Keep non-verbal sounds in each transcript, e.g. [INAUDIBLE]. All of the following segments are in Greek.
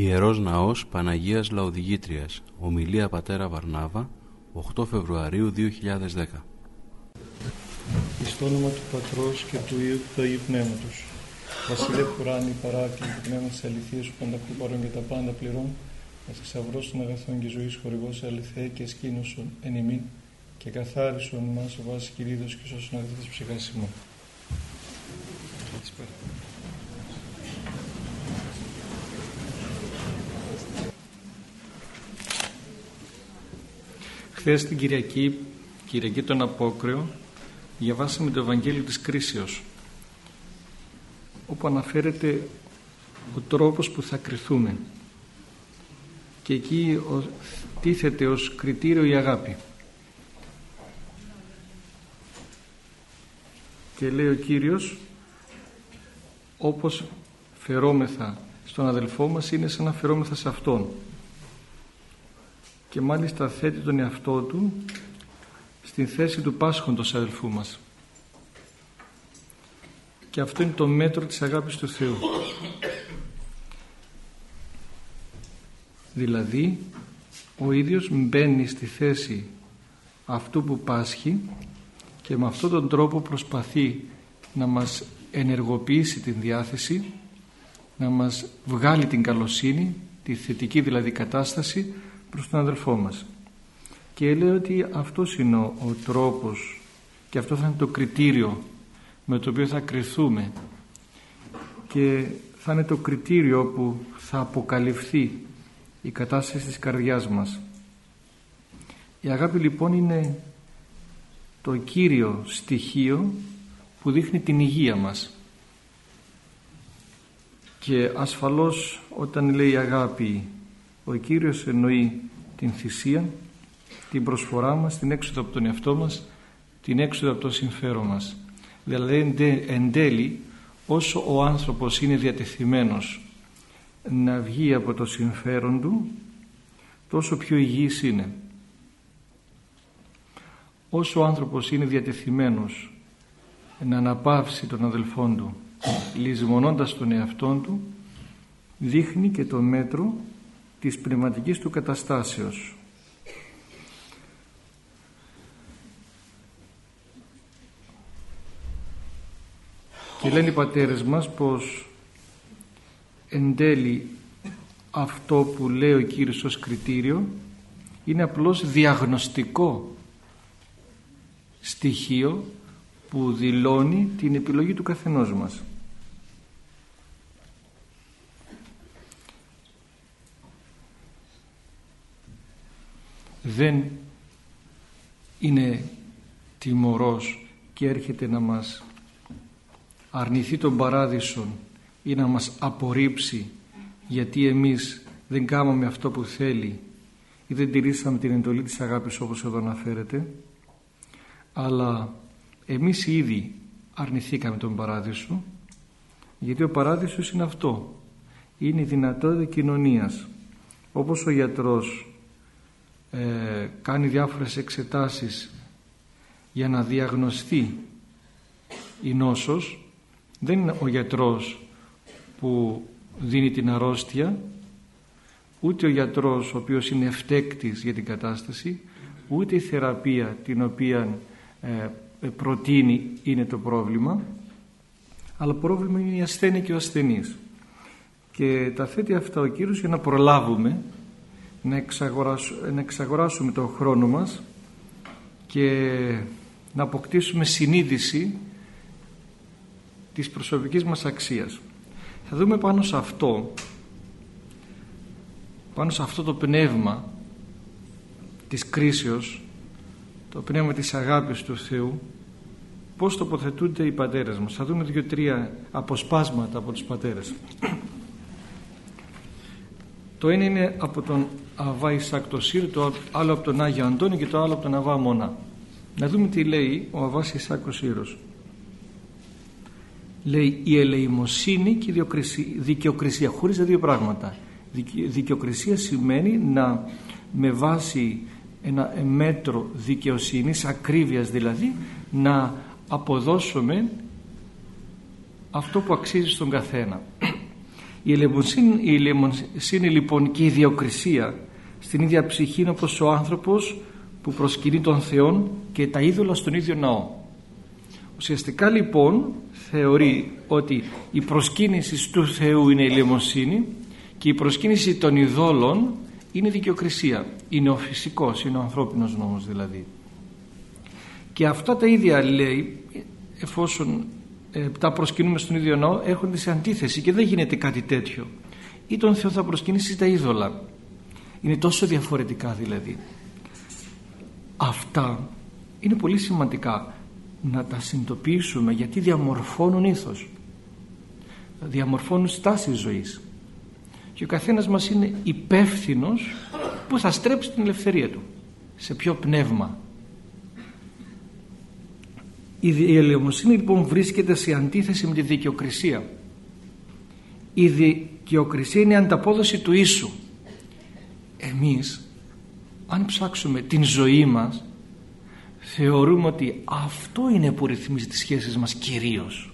Ιερός Ναός Παναγίας Λαοδηγήτριας. Ομιλία Πατέρα Βαρνάβα 8 Φεβρουαρίου 2010 Εις το όνομα του Πατρός και του Υιού και του Αγίου Πνεύματος. Βασιλεύ Κουράνη, παράκλη του πνεύμα της αληθείας που πανταχού παρόν και τα πάντα πληρών Μας εξαυρός των αγαθών και ζωής χορηγός αληθέ και σκήνωσον εν ημίν και καθάρισον μας ο βάσης κυρίδος και σώσον αγαθές ψυχάς ημών. Χθες την Κυριακή, Κυριακή των Απόκριο, διαβάσαμε το Ευαγγέλιο της Κρίσεως, όπου αναφέρεται ο τρόπος που θα κριθούμε. Και εκεί τίθεται ως κριτήριο η αγάπη. Και λέει ο Κύριος, όπως φερόμεθα στον αδελφό μας είναι σαν να φερόμεθα σε Αυτόν και μάλιστα θέτει τον εαυτό του στην θέση του πάσχοντος αδελφού μας. Και αυτό είναι το μέτρο της αγάπης του Θεού. Δηλαδή ο ίδιος μπαίνει στη θέση αυτού που πάσχει και με αυτόν τον τρόπο προσπαθεί να μας ενεργοποιήσει την διάθεση να μας βγάλει την καλοσύνη τη θετική δηλαδή κατάσταση προς τον αδελφό μας. Και λέει ότι αυτός είναι ο τρόπος και αυτό θα είναι το κριτήριο με το οποίο θα κριθούμε και θα είναι το κριτήριο που θα αποκαλυφθεί η κατάσταση της καρδιάς μας. Η αγάπη λοιπόν είναι το κύριο στοιχείο που δείχνει την υγεία μας. Και ασφαλώς όταν λέει αγάπη ο Κύριος εννοεί την θυσία, την προσφορά μας, την έξοδο από τον εαυτό μας, την έξοδο από το συμφέρον μας. Δηλαδή εν τέλει όσο ο άνθρωπος είναι διατεθειμένος να βγει από το συμφέρον του τόσο πιο υγιής είναι. Όσο ο άνθρωπος είναι διατεθειμένος να αναπαύσει τον αδελφόν του λησμονώντας τον εαυτόν του δείχνει και το μέτρο της πνευματικής του καταστάσεως. Και λένε οι πατέρες μας πως εν τέλει αυτό που λέει ο Κύριος ως κριτήριο είναι απλώς διαγνωστικό στοιχείο που δηλώνει την επιλογή του καθενός μας. Δεν είναι τιμωρός και έρχεται να μας αρνηθεί τον παράδεισο ή να μας απορρίψει γιατί εμείς δεν κάναμε αυτό που θέλει ή δεν τηρήσαμε την εντολή της αγάπης όπως εδώ αναφέρεται αλλά εμείς ήδη αρνηθήκαμε τον παράδεισο γιατί ο παράδεισος είναι αυτό. Είναι η δυνατότητα κοινωνίας. Όπως ο γιατρός ε, κάνει διάφορες εξετάσεις για να διαγνωστεί η νόσος. Δεν είναι ο γιατρός που δίνει την αρρώστια ούτε ο γιατρός ο οποίος είναι ευτέκτης για την κατάσταση ούτε η θεραπεία την οποία ε, προτείνει είναι το πρόβλημα. Αλλά πρόβλημα είναι η ασθένεια και ο ασθενής. Και τα θέτει αυτά ο Κύριος για να προλάβουμε να, εξαγοράσουμε, εξαγοράσουμε τον χρόνο μας και να αποκτήσουμε συνείδηση της προσωπικής μας αξίας. Θα δούμε πάνω σε αυτό, πάνω σε αυτό το πνεύμα της κρίσεως, το πνεύμα της αγάπης του Θεού, πώς τοποθετούνται οι πατέρες μας. Θα δούμε δύο-τρία αποσπάσματα από τους πατέρες. Το ένα είναι από τον Αβά Ισάκ το Σύρ, το άλλο από τον Άγιο Αντώνη και το άλλο από τον Αβά Μονά. Να δούμε τι λέει ο Αβάς Ισάκ ο Σύρος. Λέει η ελεημοσύνη και η δικαιοκρισία, χωρίς τα δύο πράγματα. Δικαιοκρισία σημαίνει να με βάση ένα μέτρο δικαιοσύνης, ακρίβειας δηλαδή, να αποδώσουμε αυτό που αξίζει στον καθένα. Η ελεημοσύνη, η ελεημοσύνη λοιπόν και η ιδιοκρισία στην ίδια ψυχή είναι όπως ο άνθρωπος που προσκυνεί τον Θεό και τα είδωλα στον ίδιο ναό. Ουσιαστικά λοιπόν θεωρεί ότι η προσκύνηση του Θεού είναι η ελεημοσύνη και η προσκύνηση των ειδόλων είναι η δικαιοκρισία. Είναι ο φυσικός, είναι ο ανθρώπινος νόμος δηλαδή. Και αυτά τα ίδια λέει εφόσον ε, τα προσκυνούμε στον ίδιο ναό έρχονται σε αντίθεση και δεν γίνεται κάτι τέτοιο. Ή τον Θεό θα προσκυνήσει τα είδωλα. Είναι τόσο διαφορετικά δηλαδή. Αυτά είναι πολύ σημαντικά να τα συνειδητοποιήσουμε γιατί διαμορφώνουν ήθος. Διαμορφώνουν στάση ζωής. Και ο καθένας μας είναι υπεύθυνος που θα στρέψει την ελευθερία του. Σε ποιο πνεύμα. Η ελεημοσύνη λοιπόν βρίσκεται σε αντίθεση με τη δικαιοκρισία. Η δικαιοκρισία είναι η ανταπόδοση του ίσου. Εμείς αν ψάξουμε την ζωή μας θεωρούμε ότι αυτό είναι που ρυθμίζει τις σχέσεις μας κυρίως.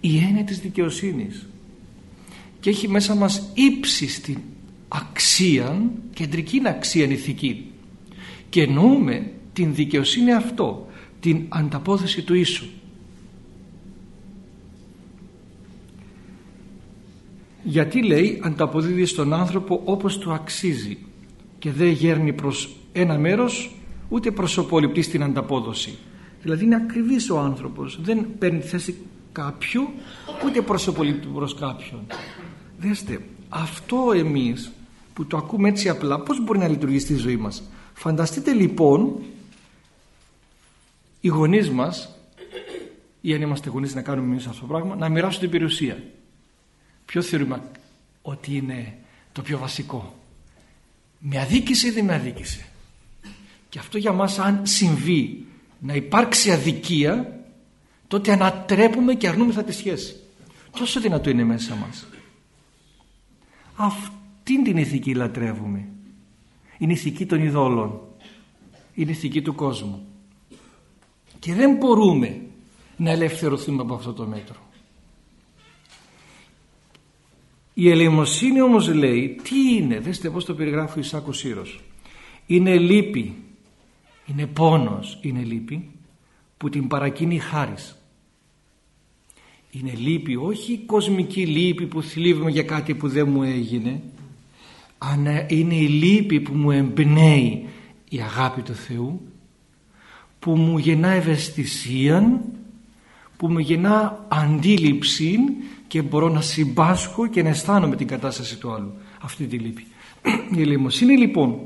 Η έννοια της δικαιοσύνης και έχει μέσα μας ύψιστη αξία, κεντρική αξία ηθική και εννοούμε την δικαιοσύνη αυτό, την ανταπόδοση του ίσου. Γιατί λέει ανταποδίδει στον άνθρωπο όπως του αξίζει και δεν γέρνει προς ένα μέρος ούτε προσωποληπτεί στην ανταπόδοση. Δηλαδή είναι ακριβής ο άνθρωπος, δεν παίρνει τη θέση κάποιου ούτε προσωποληπτεί προς κάποιον. Δέστε, αυτό εμείς που το ακούμε έτσι απλά πώς μπορεί να λειτουργήσει στη ζωή μας; Φανταστείτε λοιπόν οι γονείς μας ή αν είμαστε γονείς να κάνουμε εμείς αυτό το πράγμα να μοιράσουν την περιουσία. Ποιο θεωρούμε ότι είναι το πιο βασικό; Με αδίκησε ή δεν με αδίκησε. Και αυτό για μας αν συμβεί να υπάρξει αδικία τότε ανατρέπουμε και αρνούμεθα τη σχέση. Τόσο δυνατό είναι μέσα μας. Αυτήν την ηθική λατρεύουμε. Είναι η ηθική των ειδόλων. Είναι η ηθική του κόσμου. Και δεν μπορούμε να ελευθερωθούμε από αυτό το μέτρο. Η ελεημοσύνη όμως λέει τι είναι, δέστε πώς το περιγράφει ο Ισάκος Σύρος. Είναι λύπη, είναι πόνος, είναι λύπη που την παρακίνει χάρις. Είναι λύπη, όχι κοσμική λύπη που θλίβουμε για κάτι που δεν μου έγινε αλλά είναι η λύπη που μου εμπνέει η αγάπη του Θεού που μου γεννά ευαισθησία που μου γεννά αντίληψη και μπορώ να συμπάσχω και να αισθάνομαι την κατάσταση του άλλου. Αυτή τη λύπη. Η ελεημοσύνη λοιπόν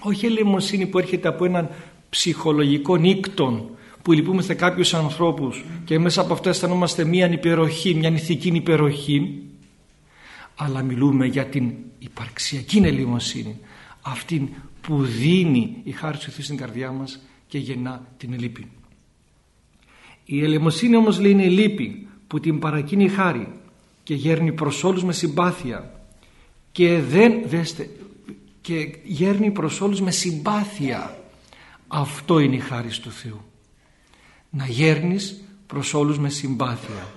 όχι η ελεημοσύνη που έρχεται από έναν ψυχολογικό νύκτον που λυπούμαστε κάποιους ανθρώπους και μέσα από αυτό αισθανόμαστε μια υπεροχή, μια ηθική υπεροχή αλλά μιλούμε για την υπαρξιακή ελεημοσύνη αυτή που δίνει η χάρη του Θεού στην καρδιά μας και γεννά την λύπη. Η ελεημοσύνη όμως λέει είναι η λύπη που την παρακίνει χάρη και γέρνει προς όλους με συμπάθεια και δεν δέστε και γέρνει προς όλους με συμπάθεια. Αυτό είναι η χάρη του Θεού. Να γέρνεις προς όλους με συμπάθεια.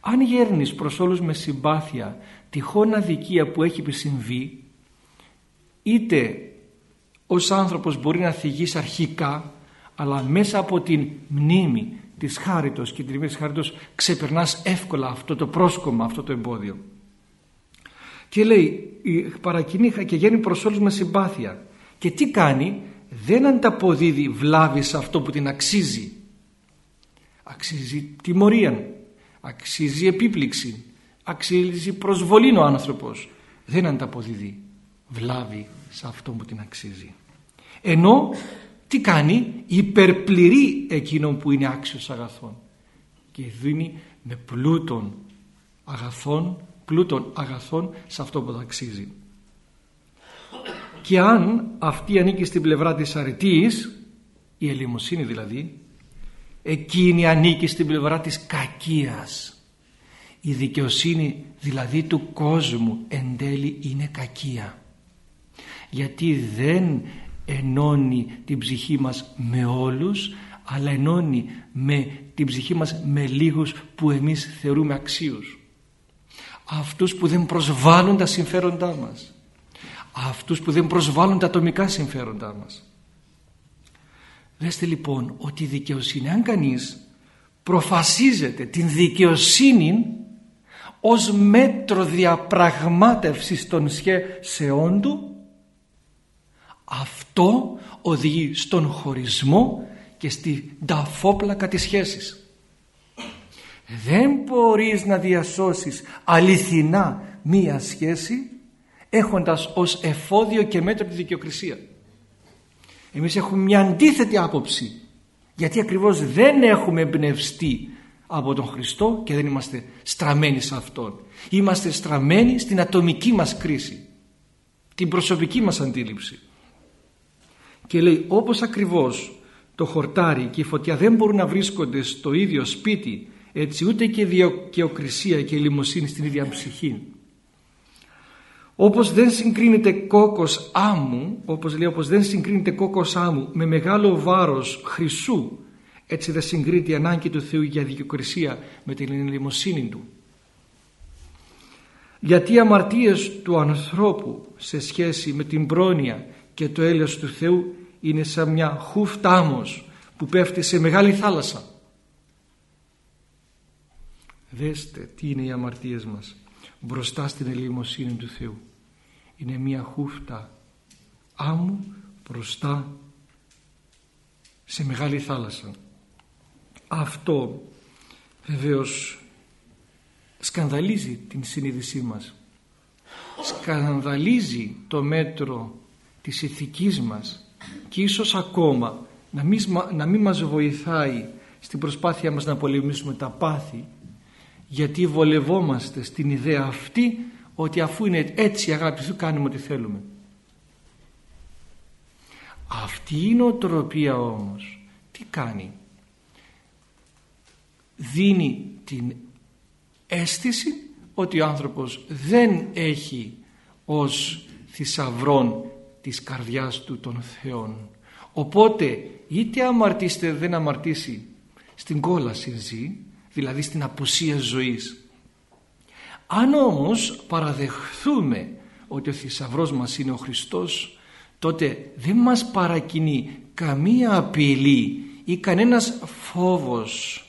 Αν γέρνεις προς όλους με συμπάθεια τυχόν αδικία που έχει συμβεί είτε ως άνθρωπος μπορεί να θυγείς αρχικά αλλά μέσα από την μνήμη της χάριτος και την τιμή της χάριτος ξεπερνάς εύκολα αυτό το πρόσκομα, αυτό το εμπόδιο. Και λέει, παρακινεί και γίνει προς όλους με συμπάθεια. Και τι κάνει, δεν ανταποδίδει βλάβη σε αυτό που την αξίζει. Αξίζει τιμωρία, αξίζει επίπληξη, αξίζει προσβολή ο άνθρωπος. Δεν ανταποδίδει βλάβη σε αυτό που την αξίζει. Ενώ τι κάνει; Υπερπληρεί εκείνον που είναι άξιος αγαθών και δίνει με πλούτον αγαθών πλούτον αγαθών σε αυτό που αξίζει και αν αυτή ανήκει στην πλευρά της αρετής η ελεημοσύνη δηλαδή εκείνη ανήκει στην πλευρά της κακίας. Η δικαιοσύνη δηλαδή του κόσμου εν τέλει είναι κακία. Γιατί δεν ενώνει την ψυχή μας με όλους αλλά ενώνει με την ψυχή μας με λίγους που εμείς θεωρούμε αξίους. αυτούς που δεν προσβάλλουν τα συμφέροντά μας αυτούς που δεν προσβάλλουν τα ατομικά συμφέροντά μας δέστε λοιπόν ότι η δικαιοσύνη αν κανείς προφασίζεται την δικαιοσύνη ως μέτρο διαπραγμάτευσης των σχέσεών του αυτό οδηγεί στον χωρισμό και στη ταφόπλακα της σχέσης δεν μπορείς να διασώσεις αληθινά μία σχέση έχοντας ως εφόδιο και μέτρο τη δικαιοκρισία εμείς έχουμε μια αντίθετη άποψη γιατί ακριβώς δεν έχουμε εμπνευστεί από τον Χριστό και δεν είμαστε στραμμένοι σε Αυτόν. Είμαστε στραμμένοι στην ατομική μας κρίση, την προσωπική μας αντίληψη. Και λέει όπως ακριβώς το χορτάρι και η φωτιά δεν μπορούν να βρίσκονται στο ίδιο σπίτι έτσι ούτε και η δικαιοκρισία και η λιμοσύνη στην ίδια ψυχή. Όπως δεν συγκρίνεται κόκκος άμμου, όπως λέει, όπως δεν συγκρίνεται κόκκος άμμου με μεγάλο βάρος χρυσού έτσι δεν συγκρίνεται η ανάγκη του Θεού για δικαιοκρισία με την ελληνιμοσύνη Του. Γιατί οι αμαρτίες του ανθρώπου σε σχέση με την πρόνοια και το έλεος του Θεού είναι σαν μια χούφτάμος που πέφτει σε μεγάλη θάλασσα. Δέστε τι είναι οι αμαρτίες μας μπροστά στην ελεημοσύνη του Θεού. Είναι μια χούφτα άμμου μπροστά σε μεγάλη θάλασσα. Αυτό βεβαίως σκανδαλίζει την συνείδησή μας. Σκανδαλίζει το μέτρο της ηθικής μας και ίσως ακόμα να μην, να μην μας βοηθάει στην προσπάθεια μας να πολεμήσουμε τα πάθη γιατί βολευόμαστε στην ιδέα αυτή ότι αφού είναι έτσι αγάπη σου κάνουμε ό,τι θέλουμε. Αυτή η νοοτροπία όμως τι κάνει; Δίνει την αίσθηση ότι ο άνθρωπος δεν έχει ως θησαυρών της καρδιάς του των Θεών. Οπότε είτε αμαρτήστε δεν αμαρτήσει στην κόλαση ζει, δηλαδή στην απουσία ζωής. Αν όμως παραδεχθούμε ότι ο θησαυρός μας είναι ο Χριστός, τότε δεν μας παρακινεί καμία απειλή ή κανένας φόβος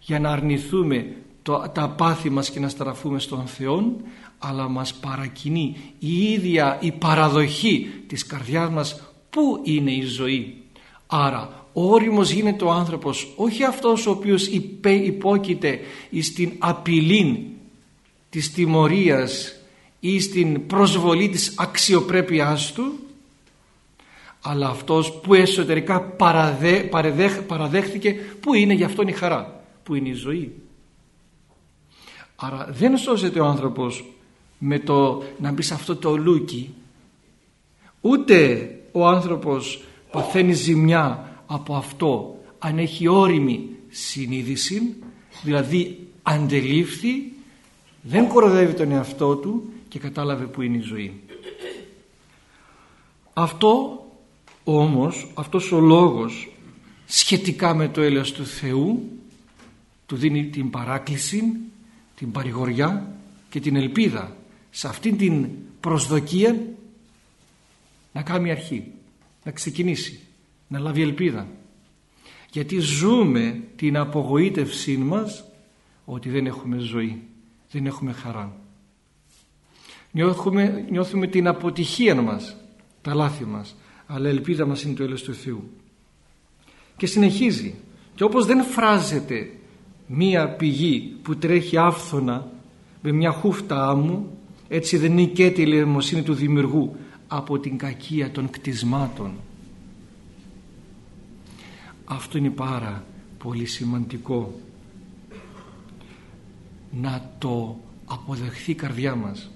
για να αρνηθούμε το, τα πάθη μας και να στραφούμε στον Θεό αλλά μας παρακινεί η ίδια η παραδοχή της καρδιάς μας πού είναι η ζωή άρα όριμος γίνεται ο άνθρωπος όχι αυτός ο οποίος υπέ, υπόκειται στην απειλή της τιμωρίας ή στην προσβολή της αξιοπρέπειάς του αλλά αυτός που εσωτερικά παραδέ, παραδέχθηκε που είναι γι' αυτόν η χαρά που είναι η ζωή. Άρα δεν σώζεται ο άνθρωπος με το να μπει σε αυτό το λούκι ούτε ο άνθρωπος παθαίνει ζημιά από αυτό αν έχει όριμη συνείδηση δηλαδή αντελήφθη δεν κοροδεύει τον εαυτό του και κατάλαβε που είναι η ζωή. Αυτό όμως, αυτός ο λόγος σχετικά με το έλεος του Θεού του δίνει την παράκληση, την παρηγοριά και την ελπίδα σε αυτήν την προσδοκία να κάνει αρχή, να ξεκινήσει, να λάβει ελπίδα. Γιατί ζούμε την απογοήτευσή μας ότι δεν έχουμε ζωή, δεν έχουμε χαρά. Νιώθουμε, νιώθουμε την αποτυχία μας, τα λάθη μας, αλλά η ελπίδα μας είναι το έλεος του Θεού. Και συνεχίζει. Και όπως δεν φράζεται μία πηγή που τρέχει άφθονα με μια χούφτα άμμου έτσι δεν νικέται η λαιμοσύνη του δημιουργού από την κακία των κτισμάτων. Αυτό είναι πάρα πολύ σημαντικό. Να το αποδεχθεί η καρδιά μας.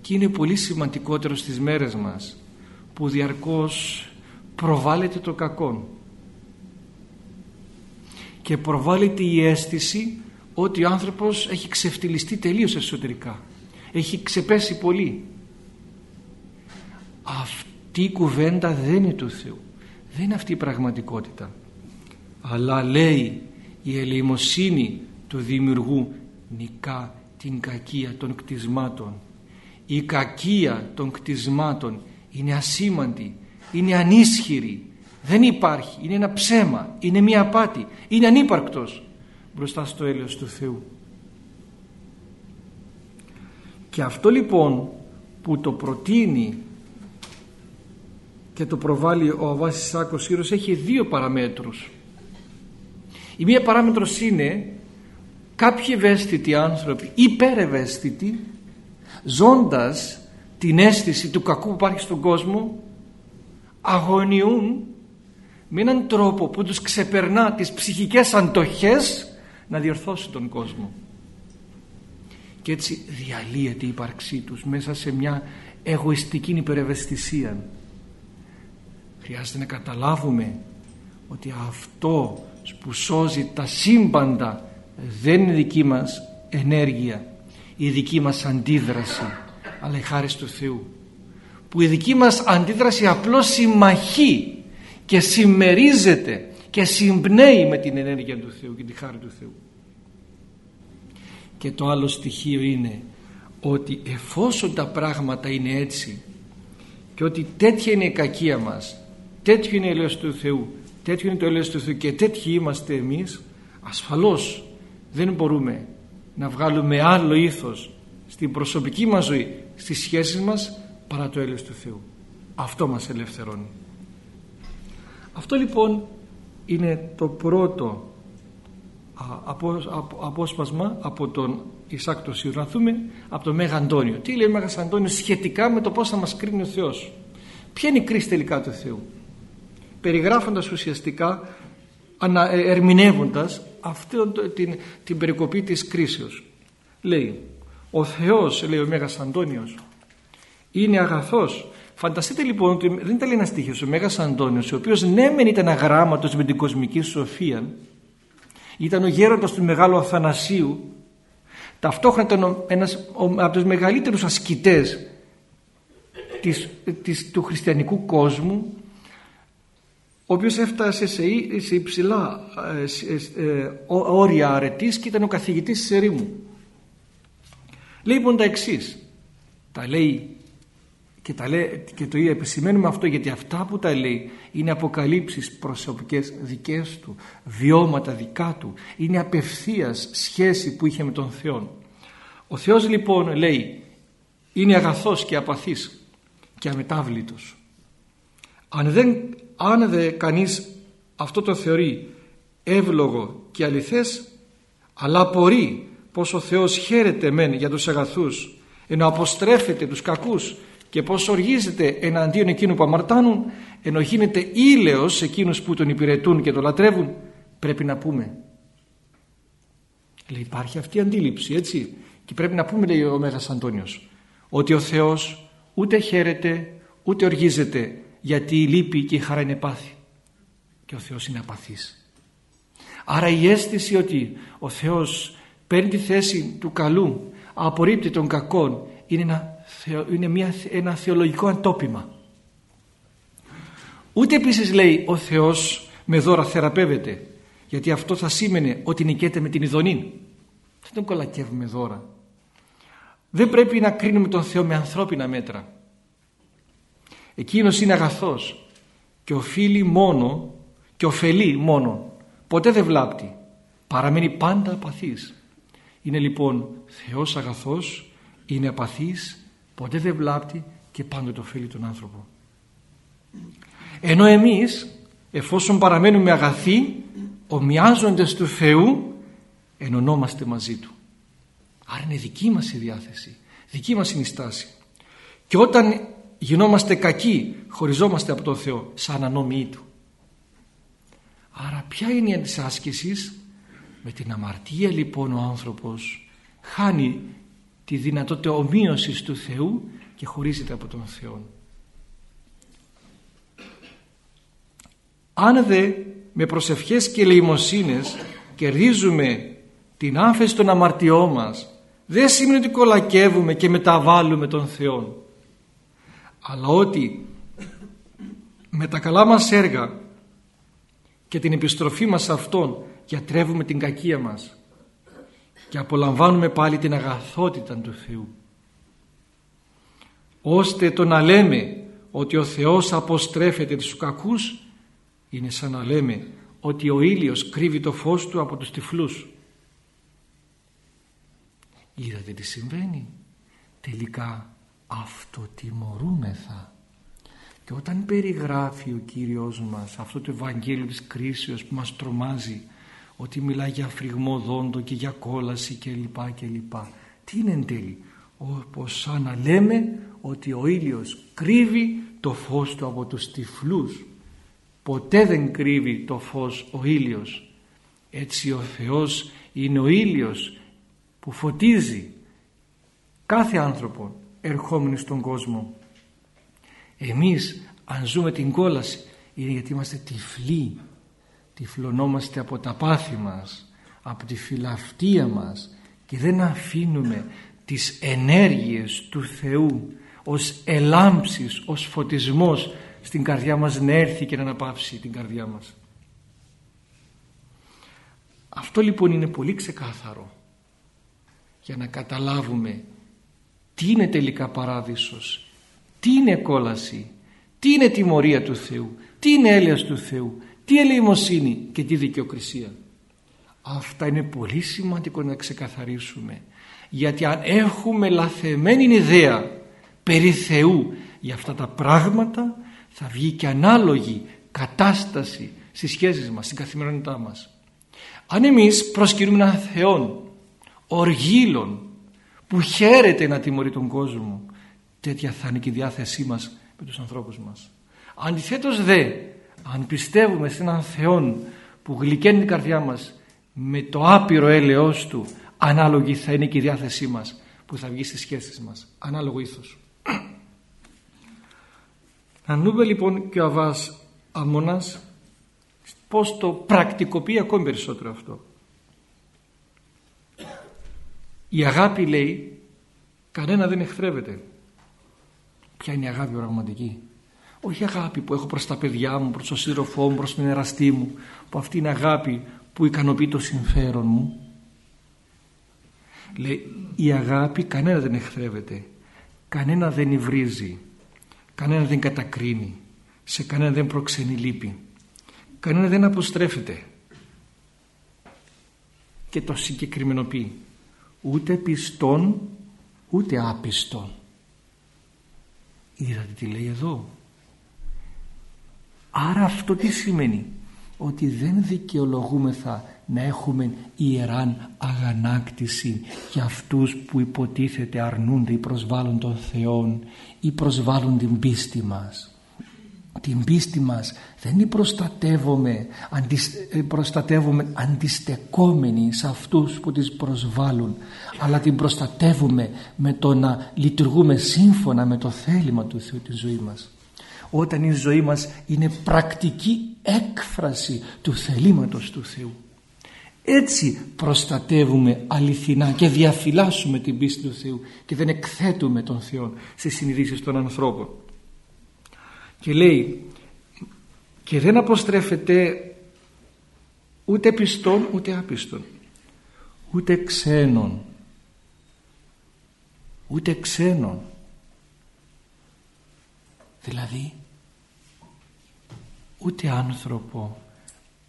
Και είναι πολύ σημαντικότερο στις μέρες μας που διαρκώς προβάλλεται το κακό και προβάλλεται η αίσθηση ότι ο άνθρωπος έχει ξεφτυλιστεί τελείως εσωτερικά. Έχει ξεπέσει πολύ. Αυτή η κουβέντα δεν είναι του Θεού. Δεν είναι αυτή η πραγματικότητα. Αλλά λέει η ελεημοσύνη του δημιουργού νικά την κακία των κτισμάτων. Η κακία των κτισμάτων είναι ασήμαντη, είναι ανίσχυρη, δεν υπάρχει, είναι ένα ψέμα, είναι μια απάτη, είναι ανύπαρκτος μπροστά στο έλεος του Θεού. Και αυτό λοιπόν που το προτείνει και το προβάλλει ο Αβάσης Σάκος Σύρος έχει δύο παραμέτρους. Η μία παράμετρος είναι κάποιοι ευαίσθητοι άνθρωποι, υπερευαίσθητοι, ζώντας την αίσθηση του κακού που υπάρχει στον κόσμο, αγωνιούν με έναν τρόπο που τους ξεπερνά τις ψυχικές αντοχές να διορθώσει τον κόσμο. Και έτσι διαλύεται η ύπαρξή τους μέσα σε μια εγωιστική υπερευαισθησία. Χρειάζεται να καταλάβουμε ότι αυτό που σώζει τα σύμπαντα δεν είναι δική μας ενέργεια η δική μας αντίδραση αλλά η χάρη του Θεού που η δική μας αντίδραση απλώς συμμαχεί και συμμερίζεται και συμπνέει με την ενέργεια του Θεού και τη χάρη του Θεού. Και το άλλο στοιχείο είναι ότι εφόσον τα πράγματα είναι έτσι και ότι τέτοια είναι η κακία μας τέτοιο είναι η έλεος του Θεού τέτοιο είναι το έλεος του Θεού και τέτοιοι είμαστε εμείς ασφαλώς δεν μπορούμε να βγάλουμε άλλο ήθος στην προσωπική μας ζωή στις σχέσεις μας παρά το έλεος του Θεού. Αυτό μας ελευθερώνει αυτό λοιπόν είναι το πρώτο απόσπασμα από τον Ισάκ το Σύρο. από τον Μέγα Αντώνιο. Τι λέει ο Μέγας Αντώνιος σχετικά με το πώς θα μας κρίνει ο Θεός; Ποια είναι η κρίση τελικά του Θεού; Περιγράφοντας ουσιαστικά, ανα, ε, ερμηνεύοντας αυτή την, την περικοπή της κρίσεως. Λέει, ο Θεός, λέει ο Μέγας Αντώνιος, είναι αγαθός. Φανταστείτε λοιπόν ότι δεν ήταν ένα στοιχείο ο Μέγας Αντώνιος, ο οποίος ναι μεν ήταν αγράμματος με την κοσμική σοφία, ήταν ο γέροντας του Μεγάλου Αθανασίου ταυτόχρονα ήταν ένας από τους μεγαλύτερους ασκητές της, της, του χριστιανικού κόσμου ο οποίος έφτασε σε, σε υψηλά ε, ε, όρια αρετής και ήταν ο καθηγητής της ερήμου. Λέει λοιπόν τα εξής. Τα λέει και, τα λέει, και το επισημαίνουμε αυτό γιατί αυτά που τα λέει είναι αποκαλύψεις προσωπικές δικές του, βιώματα δικά του, είναι απευθείας σχέση που είχε με τον Θεό. Ο Θεός λοιπόν λέει είναι αγαθός και απαθής και αμετάβλητος. Αν δεν, αν δεν κανείς αυτό το θεωρεί εύλογο και αληθές αλλά απορεί πως ο Θεός χαίρεται μεν για τους αγαθούς ενώ αποστρέφεται τους κακούς και πως οργίζεται εναντίον εκείνου που αμαρτάνουν ενώ γίνεται ήλαιος σε εκείνους που τον υπηρετούν και τον λατρεύουν πρέπει να πούμε. Λέει υπάρχει αυτή η αντίληψη έτσι. Και πρέπει να πούμε λέει ο Μέγας Αντώνιος ότι ο Θεός ούτε χαίρεται ούτε οργίζεται γιατί η λύπη και η χαρά είναι πάθη. Και ο Θεός είναι απαθής. Άρα η αίσθηση ότι ο Θεός παίρνει τη θέση του καλού απορρίπτει των κακών είναι ένα είναι μια, ένα θεολογικό αντόπιμα. Ούτε επίσης λέει ο Θεός με δώρα θεραπεύεται γιατί αυτό θα σήμαινε ότι νικέται με την ειδονή. Δεν τον κολακεύουμε δώρα. Δεν πρέπει να κρίνουμε τον Θεό με ανθρώπινα μέτρα. Εκείνος είναι αγαθός και οφείλει μόνο και ωφελεί μόνο. Ποτέ δεν βλάπτει. Παραμένει πάντα απαθής. Είναι λοιπόν Θεός αγαθός, είναι απαθής ποτέ δεν βλάπτει και πάντοτε ωφέλει τον άνθρωπο. Ενώ εμείς εφόσον παραμένουμε αγαθοί ομοιάζοντες του Θεού ενωνόμαστε μαζί Του. Άρα είναι δική μας η διάθεση, δική μας είναι η στάση. Και όταν γινόμαστε κακοί χωριζόμαστε από τον Θεό σαν ανώμοιοι Του. Άρα ποια είναι η αντισάσκηση; Με την αμαρτία λοιπόν ο άνθρωπος χάνει τη δυνατότητα ομοίωσης του Θεού και χωρίζεται από τον Θεό. Αν δε με προσευχές και λεημοσύνες κερδίζουμε την άφεση των αμαρτιών μας δεν σημαίνει ότι κολακεύουμε και μεταβάλλουμε τον Θεό αλλά ότι με τα καλά μας έργα και την επιστροφή μας σε Αυτόν γιατρεύουμε την κακία μας και απολαμβάνουμε πάλι την αγαθότητα του Θεού. Ώστε το να λέμε ότι ο Θεός αποστρέφεται τους κακούς είναι σαν να λέμε ότι ο ήλιος κρύβει το φως του από τους τυφλούς. Είδατε τι συμβαίνει; Τελικά αυτοτιμωρούμεθα. Και όταν περιγράφει ο Κύριος μας αυτό το Ευαγγέλιο της κρίσεως που μας τρομάζει ότι μιλάει για φρυγμό δόντο και για κόλαση κλπ. κλπ. Τι είναι εν τέλει, όπως σαν να λέμε ότι ο ήλιος κρύβει το φως του από τους τυφλούς. Ποτέ δεν κρύβει το φως ο ήλιος. Έτσι ο Θεός είναι ο ήλιος που φωτίζει κάθε άνθρωπο ερχόμενο στον κόσμο. Εμείς αν ζούμε την κόλαση είναι γιατί είμαστε τυφλοί τυφλωνόμαστε από τα πάθη μας από τη φιλαυτία μας και δεν αφήνουμε τις ενέργειες του Θεού ως ελάμψης, ως φωτισμός στην καρδιά μας να έρθει και να αναπαύσει την καρδιά μας. Αυτό λοιπόν είναι πολύ ξεκάθαρο για να καταλάβουμε τι είναι τελικά παράδεισος, τι είναι κόλαση, τι είναι τιμωρία του Θεού, τι είναι έλεος του Θεού, τι ελεημοσύνη και τι δικαιοκρισία. Αυτά είναι πολύ σημαντικό να ξεκαθαρίσουμε γιατί αν έχουμε λαθεμένη ιδέα περί Θεού για αυτά τα πράγματα θα βγει και ανάλογη κατάσταση στις σχέσεις μας, στην καθημερινότητά μας. Αν εμείς προσκυρούμε έναν Θεόν οργήλων που χαίρεται να τιμωρεί τον κόσμο τέτοια θα είναι και η διάθεσή μας με τους ανθρώπους μας. Αντιθέτως δε αν πιστεύουμε σε έναν Θεό που γλυκαίνει την καρδιά μας με το άπειρο έλεος Του ανάλογη θα είναι και η διάθεσή μας που θα βγει στις σχέσεις μας. Ανάλογο ήθος. Να δούμε λοιπόν και ο Αβάς Αμώνας πως το πρακτικοποιεί ακόμη περισσότερο αυτό. Η αγάπη λέει κανένα δεν εχθρεύεται. Ποια είναι η αγάπη πραγματική; Όχι αγάπη που έχω προς τα παιδιά μου, προς τον σύντροφό μου, προς τον εραστή μου που αυτή είναι αγάπη που ικανοποιεί το συμφέρον μου. Λέει η αγάπη κανένα δεν εχθρεύεται κανένα δεν υβρίζει κανένα δεν κατακρίνει σε κανένα δεν προξενεί λύπη κανένα δεν αποστρέφεται και το συγκεκριμενοποιεί ούτε πιστόν ούτε άπιστον. Είδατε τι λέει εδώ; Άρα αυτό τι σημαίνει; Ότι δεν δικαιολογούμεθα να έχουμε ιεράν αγανάκτηση για αυτούς που υποτίθεται αρνούνται ή προσβάλλουν τον Θεό ή προσβάλλουν την πίστη μας. Την πίστη μας δεν είναι προστατεύουμε, ε, προστατεύουμε αντιστεκόμενοι σε αυτούς που τις προσβάλλουν αλλά την προστατεύουμε με το να λειτουργούμε σύμφωνα με το θέλημα του Θεού τη ζωή μας όταν η ζωή μας είναι πρακτική έκφραση του θελήματος του Θεού. Έτσι προστατεύουμε αληθινά και διαφυλάσσουμε την πίστη του Θεού και δεν εκθέτουμε τον Θεό σε συνειδήσεις των ανθρώπων. Και λέει και δεν αποστρέφεται ούτε πιστών ούτε άπιστων ούτε ξένων ούτε ξένων δηλαδή ούτε άνθρωπο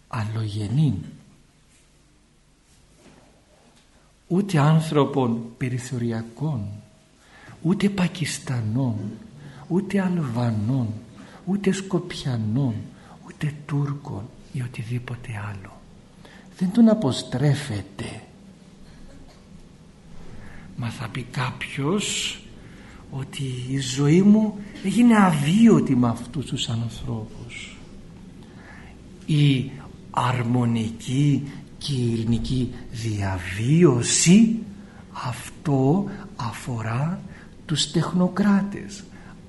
αλλογενήν. Ούτε άνθρωπων περιθωριακών ούτε Πακιστανών ούτε Αλβανών ούτε Σκοπιανών ούτε Τούρκων ή οτιδήποτε άλλο. Δεν τον αποστρέφεται. Μα θα πει κάποιος ότι η ζωή μου έγινε αβίωτη με αυτούς τους ανθρώπους η αρμονική και η ειρηνική διαβίωση. Αυτό αφορά τους τεχνοκράτες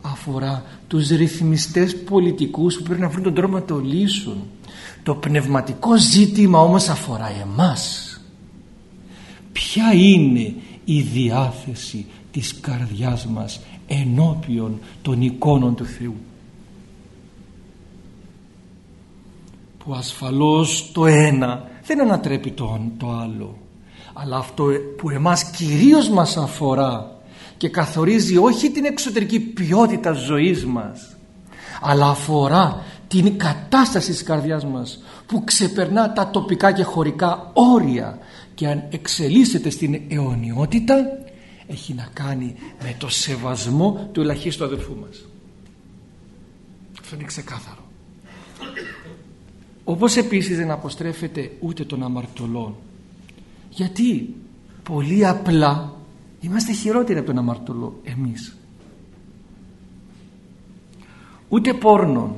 αφορά τους ρυθμιστές πολιτικούς που πρέπει να βρουν τον τρόπο να το λύσουν. Το πνευματικό ζήτημα όμως αφορά εμάς. Ποια είναι η διάθεση της καρδιάς μας ενώπιον των εικόνων του Θεού; Που ασφαλώς το ένα δεν ανατρέπει το, το άλλο αλλά αυτό που εμάς κυρίως μας αφορά και καθορίζει όχι την εξωτερική ποιότητα ζωής μας αλλά αφορά την κατάσταση της καρδιάς μας που ξεπερνά τα τοπικά και χωρικά όρια και αν εξελίσσεται στην αιωνιότητα έχει να κάνει με το σεβασμό του ελαχίστου αδελφού μας. Αυτό είναι ξεκάθαρο. Όπως επίσης δεν αποστρέφεται ούτε των αμαρτωλών. Γιατί πολύ απλά είμαστε χειρότεροι από τον αμαρτωλό εμείς. Ούτε πόρνων,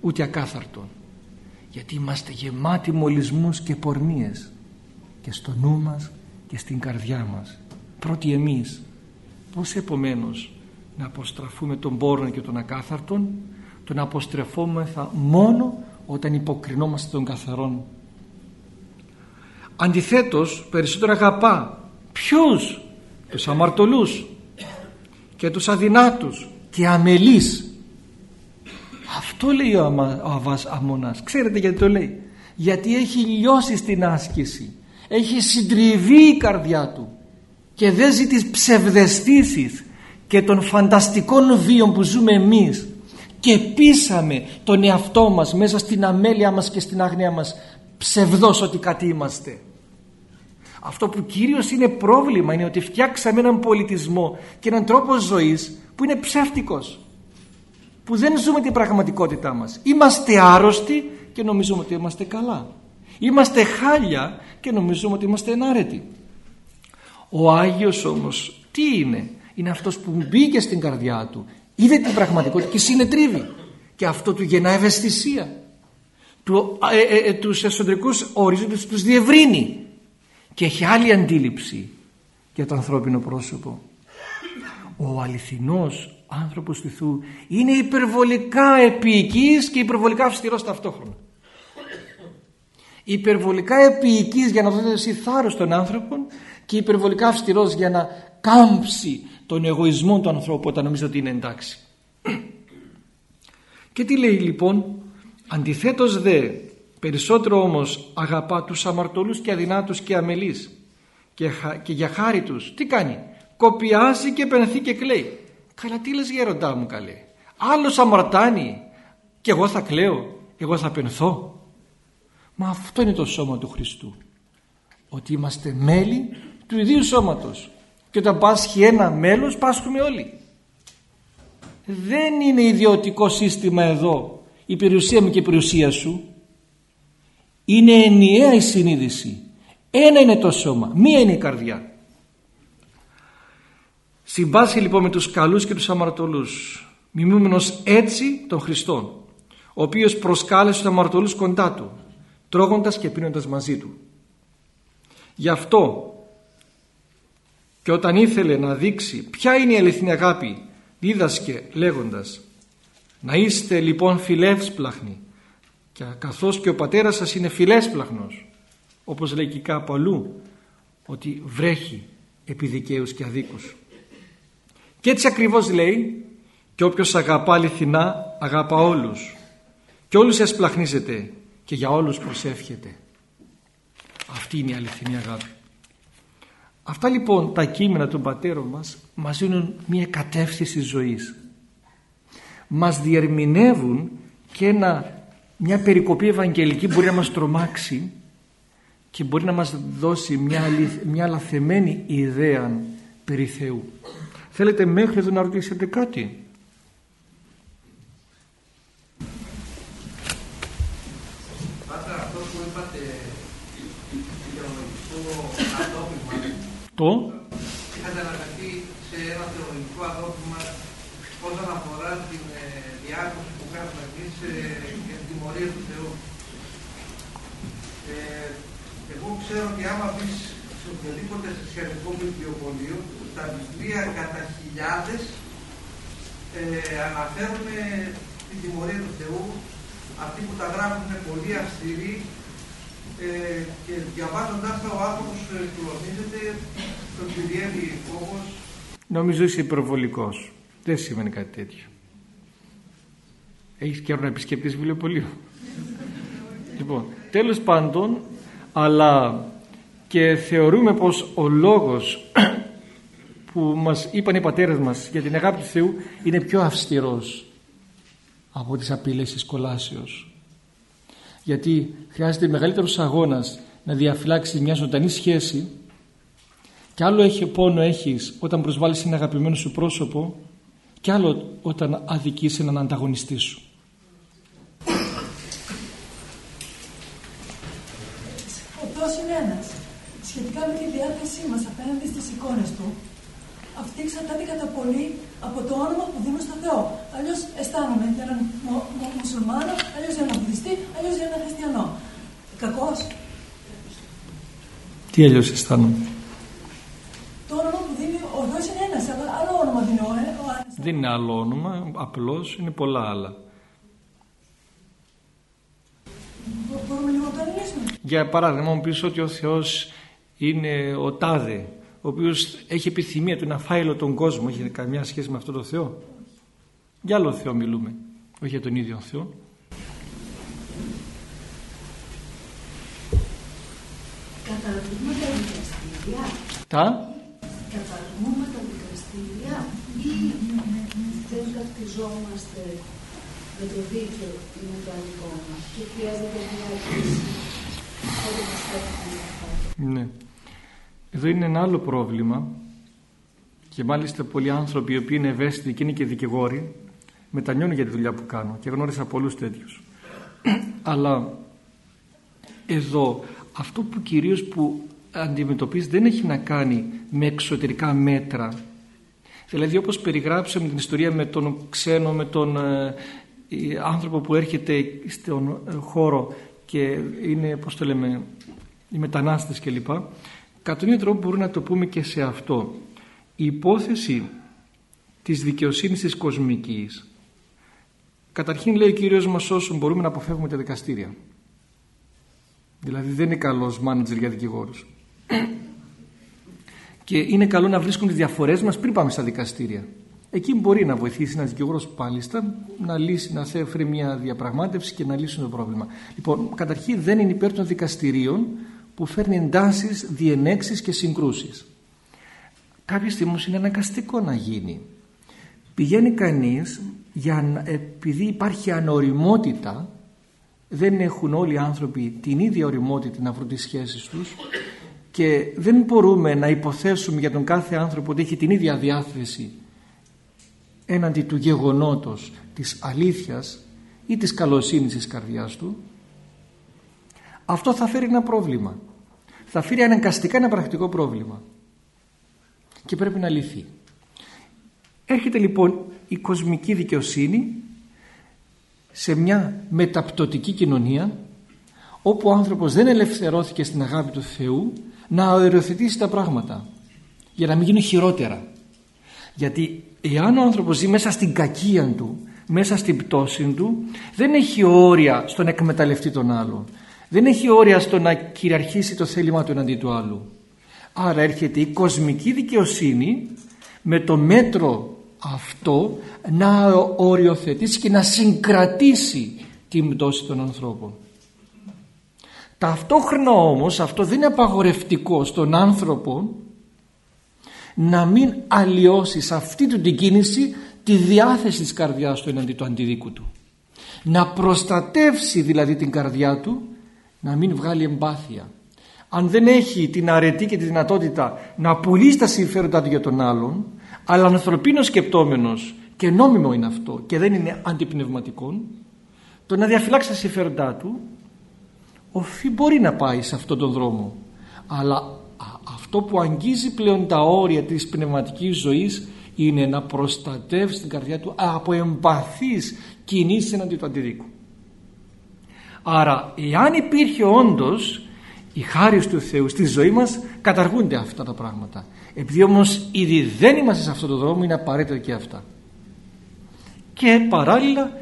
ούτε ακάθαρτον. Γιατί είμαστε γεμάτοι μολυσμούς και πορνίες και στο νου μας και στην καρδιά μας. Πρώτοι εμείς. Πώς επομένως να αποστραφούμε τον πόρνο και τον ακάθαρτον, τον αποστρεφόμεθα μόνο όταν υποκρινόμαστε των καθαρών. Αντιθέτως περισσότερο αγαπά ποιους; Τους αμαρτωλούς και τους αδυνάτους και αμελείς. Αυτό λέει ο, Αμα, ο Αβάς Αμονάς ξέρετε γιατί το λέει; Γιατί έχει λιώσει στην άσκηση. Έχει συντριβεί η καρδιά του και δεν ζει τις ψευδεστήσεις και των φανταστικών βίων που ζούμε εμείς και πείσαμε τον εαυτό μας μέσα στην αμέλεια μας και στην άγνοια μας ψευδός ότι κάτι είμαστε. Αυτό που κυρίως είναι πρόβλημα είναι ότι φτιάξαμε έναν πολιτισμό και έναν τρόπο ζωής που είναι ψεύτικος. Που δεν ζούμε την πραγματικότητά μας. Είμαστε άρρωστοι και νομίζουμε ότι είμαστε καλά. Είμαστε χάλια και νομίζουμε ότι είμαστε ενάρετοι. Ο Άγιος όμως τι είναι; Είναι αυτός που μπήκε στην καρδιά του είδε την πραγματικότητα και συνετρίβει. Και αυτό του γεννά ευαισθησία. Του, ε, ε, ε, τους εσωτερικούς ορίζοντες τους διευρύνει. Και έχει άλλη αντίληψη για το ανθρώπινο πρόσωπο. Ο αληθινός άνθρωπος του Θεού είναι υπερβολικά επίοικης και υπερβολικά αυστηρός ταυτόχρονα. Υπερβολικά επίοικης για να δώσει θάρρος στον άνθρωπο και υπερβολικά αυστηρός για να κάμψει τον εγωισμό του ανθρώπου όταν νομίζω ότι είναι εντάξει. [CLEARS THROAT] Και τι λέει λοιπόν, αντιθέτως δε, περισσότερο όμως αγαπά τους αμαρτωλούς και αδυνάτους και αμελείς και, και για χάρη τους, τι κάνει, κοπιάζει και πενθεί και κλαίει. Καλά τι λες γέροντά μου καλέ, άλλος αμαρτάνει και εγώ θα κλαίω, εγώ θα πενθώ. Μα αυτό είναι το σώμα του Χριστού, ότι είμαστε μέλη του ιδίου σώματος και όταν πάσχει ένα μέλος πάσχουμε όλοι. Δεν είναι ιδιωτικό σύστημα εδώ η περιουσία μου και η περιουσία σου. Είναι ενιαία η συνείδηση. Ένα είναι το σώμα μία είναι η καρδιά. Συμπάσχει λοιπόν με τους καλούς και τους αμαρτωλούς. Μιμούμενος έτσι των Χριστών ο οποίος προσκάλεσε τους αμαρτωλούς κοντά του τρώγοντας και πίνοντας μαζί του. Γι' αυτό και όταν ήθελε να δείξει ποια είναι η αληθινή αγάπη δίδασκε λέγοντας «Να είστε λοιπόν φιλεύσπλαχνοι και καθώς και ο πατέρας σας είναι φιλέσπλαχνος» όπως λέει και κάπου αλλού ότι βρέχει επί δικαίους και αδίκους. Και έτσι ακριβώς λέει και όποιος αγαπά αληθινά αγαπά όλους και όλους εσπλαχνίζεται και για όλους προσεύχεται. Αυτή είναι η αληθινή αγάπη. Αυτά λοιπόν τα κείμενα των πατέρων μας μας δίνουν μια κατεύθυνση ζωής. Μας διερμηνεύουν και ένα, μια περικοπή ευαγγελική μπορεί να μας τρομάξει και μπορεί να μας δώσει μια, μια λαθεμένη ιδέα περί Θεού. Θέλετε μέχρι εδώ να ρωτήσετε κάτι; Το. Είχατε αναφερθεί σε ένα θεολογικό αδόφημα όσον αφορά την ε, διάκοση που κάνουμε εμείς ε, για την τιμωρία του Θεού. Ε, εγώ ξέρω ότι άμα πει σε οποιοδήποτε σχετικό βιβλιοπωλείο, τα βιβλία κατά χιλιάδες ε, αναφέρουν την τιμωρία του Θεού. Αυτοί που τα γράφουν είναι πολύ αυστηροί ε, και διαβάζοντάς τα ο άνθρωπος κλονίζεται, τον κυριεύει φόβος. Νομίζω είσαι υπερβολικός. Δεν σημαίνει κάτι τέτοιο. Έχεις καιρό να επισκεπτείς βιβλίο. λοιπόν, τέλος πάντων, αλλά η τιμωρία του θεου αυτοι που τα γραφουν ειναι πολυ αυστηροι και διαβαζοντας τα ο ανθρωπος κλονιζεται τον κυριευει φοβος νομιζω εισαι υπερβολικος δεν σημαινει κατι τετοιο εχεις καιρο να επισκεπτεις βιβλιοπωλειο. λοιπον τελος παντων αλλα η τιμωρια του θεου αυτοι που τα γραφουν ειναι πολυ αυστηροι και διαβαζοντας τα ο ανθρωπος κλονιζεται τον κυριευει φοβος νομιζω εισαι υπερβολικος δεν σημαινει κατι τετοιο και θεωρούμε πως ο λόγος που μας είπαν οι πατέρες μας για την αγάπη του Θεού είναι πιο αυστηρός από τις απειλές της κολάσεως γιατί χρειάζεται μεγαλύτερος αγώνας να διαφυλάξεις μια ζωντανή σχέση και άλλο έχει πόνο έχεις όταν προσβάλλεις ένα αγαπημένο σου πρόσωπο και άλλο όταν αδικείς έναν ανταγωνιστή σου. Ο είναι ένας. Σχετικά με τη διάθεσή μας απέναντι στις εικόνες του, αυτή εξαρτάται κατά πολύ από το όνομα που δίνω στο Θεό. Αλλιώς αισθάνομαι για έναν μουσουλμάνο, αλλιώς για έναν βουδιστή, αλλιώς για έναν χριστιανό. Κακός. Τι αλλιώς αισθάνομαι; Το όνομα που δίνει ο Θεός είναι ένας, αλλά άλλο όνομα δίνει ο άλλο. Δεν είναι άλλο όνομα, απλώς είναι πολλά άλλα. Μπορούμε λίγο να το αναλύσουμε. Για παράδειγμα, μου πεις ότι ο Θεός είναι ο τάδε ο οποίος έχει επιθυμία του να φάει όλο τον κόσμο. Έχει καμιά σχέση με αυτόν τον Θεό; Για άλλο Θεό μιλούμε όχι για τον ίδιο Θεό. Καταργούμε τα δικαστήρια. Τα; Καταργούμε τα δικαστήρια. Ή δεν ταυτιζόμαστε με το δίκαιο ή με το αδικό μας. Και χρειάζεται διάκριση όταν μας Ναι. Εδώ είναι ένα άλλο πρόβλημα και μάλιστα πολλοί άνθρωποι οι οποίοι είναι ευαίσθητοι και είναι και δικηγόροι μετανιώνουν για τη δουλειά που κάνω και γνώρισα πολλούς τέτοιους. [CLEARS THROAT] Αλλά εδώ αυτό που κυρίως που αντιμετωπίζει δεν έχει να κάνει με εξωτερικά μέτρα δηλαδή όπως περιγράψαμε την ιστορία με τον ξένο με τον ε, άνθρωπο που έρχεται στον ε, χώρο και είναι πώς το λέμε οι μετανάστες κλπ Κατά τον ίδιο τρόπο μπορούμε να το πούμε και σε αυτό. Η υπόθεση της δικαιοσύνης της κοσμικής καταρχήν λέει ο Κύριος μας όσων μπορούμε να αποφεύγουμε τα δικαστήρια. Δηλαδή δεν είναι καλός μάνατζερ για δικηγόρους. Και είναι καλό να βρίσκουν τις διαφορές μας πριν πάμε στα δικαστήρια. Εκεί μπορεί να βοηθήσει ένας δικηγόρος πάλιστα να λύσει, να φέρει μια διαπραγμάτευση και να λύσουν το πρόβλημα. Λοιπόν, καταρχήν δεν είναι υπέρ των δικαστηρίων που φέρνει εντάσεις, διενέξεις και συγκρούσεις. Κάποια στιγμή είναι αναγκαστικό να γίνει. Πηγαίνει κανείς για, επειδή υπάρχει ανοριμότητα δεν έχουν όλοι οι άνθρωποι την ίδια οριμότητα να βρουν τις σχέσεις τους και δεν μπορούμε να υποθέσουμε για τον κάθε άνθρωπο ότι έχει την ίδια διάθεση έναντι του γεγονότος της αλήθειας ή της καλοσύνης της καρδιάς του αυτό θα φέρει ένα πρόβλημα θα φέρει αναγκαστικά ένα πρακτικό πρόβλημα και πρέπει να λυθεί. Έρχεται λοιπόν η κοσμική δικαιοσύνη σε μια μεταπτωτική κοινωνία όπου ο άνθρωπος δεν ελευθερώθηκε στην αγάπη του Θεού να οριοθετήσει τα πράγματα για να μην γίνουν χειρότερα. Γιατί εάν ο άνθρωπος ζει μέσα στην κακία του, μέσα στην πτώση του, δεν έχει όρια στον εκμεταλλευτή των άλλων δεν έχει όρια στο να κυριαρχήσει το θέλημα του εναντί του άλλου. Άρα έρχεται η κοσμική δικαιοσύνη με το μέτρο αυτό να οριοθετήσει και να συγκρατήσει την πτώση των ανθρώπων. Ταυτόχρονα όμως αυτό δεν είναι απαγορευτικό στον άνθρωπο να μην αλλοιώσει σε αυτή του την κίνηση τη διάθεση της καρδιάς του εναντί του αντιδίκου του. Να προστατεύσει δηλαδή την καρδιά του να μην βγάλει εμπάθεια. Αν δεν έχει την αρετή και τη δυνατότητα να πουλήσει τα συμφέροντά του για τον άλλον, αλλά ανθρωπίνος σκεπτόμενος και νόμιμο είναι αυτό και δεν είναι αντιπνευματικό, το να διαφυλάξει τα συμφέροντά του, οφεί μπορεί να πάει σε αυτόν τον δρόμο. Αλλά αυτό που αγγίζει πλέον τα όρια της πνευματικής ζωής είναι να προστατεύσει την καρδιά του από εμπαθείς κινήσεις εναντί του αντιδίκου. Άρα εάν υπήρχε όντως η χάρη του Θεού στη ζωή μας καταργούνται αυτά τα πράγματα. Επειδή όμως ήδη δεν είμαστε σε αυτόν τον δρόμο είναι απαραίτητο και αυτά. Και παράλληλα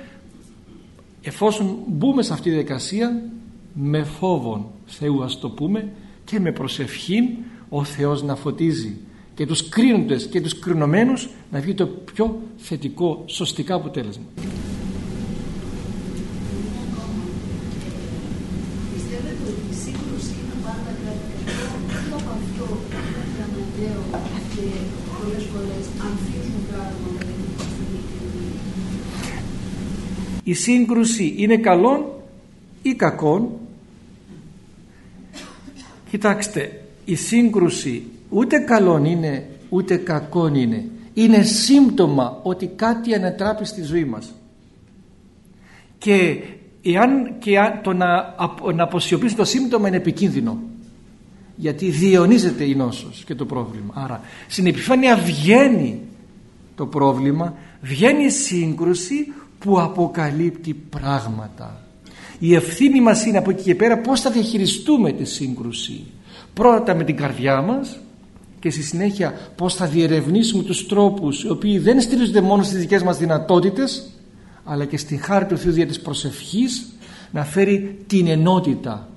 εφόσον μπούμε σε αυτή τη δικασία με φόβον Θεού ας το πούμε και με προσευχή ο Θεός να φωτίζει και τους κρίνοντες και τους κρινωμένους να βγει το πιο θετικό σωστικά αποτέλεσμα. Η σύγκρουση είναι καλόν ή κακόν; Κοιτάξτε η σύγκρουση ούτε καλόν είναι ούτε κακόν είναι. Είναι σύμπτωμα ότι κάτι ανατράπει στη ζωή μας. Και εάν και το να, να αποσιωπήσει το σύμπτωμα είναι επικίνδυνο γιατί διαιωνίζεται η νόσος και το πρόβλημα. Άρα στην επιφάνεια βγαίνει το πρόβλημα βγαίνει η σύγκρουση που αποκαλύπτει πράγματα. Η ευθύνη μας είναι από εκεί και πέρα πώς θα διαχειριστούμε τη σύγκρουση. Πρώτα με την καρδιά μας και στη συνέχεια πώς θα διερευνήσουμε τους τρόπους οι οποίοι δεν στηρίζονται μόνο στις δικές μας δυνατότητες αλλά και στη χάρη του Θεού δια της προσευχής να φέρει την ενότητα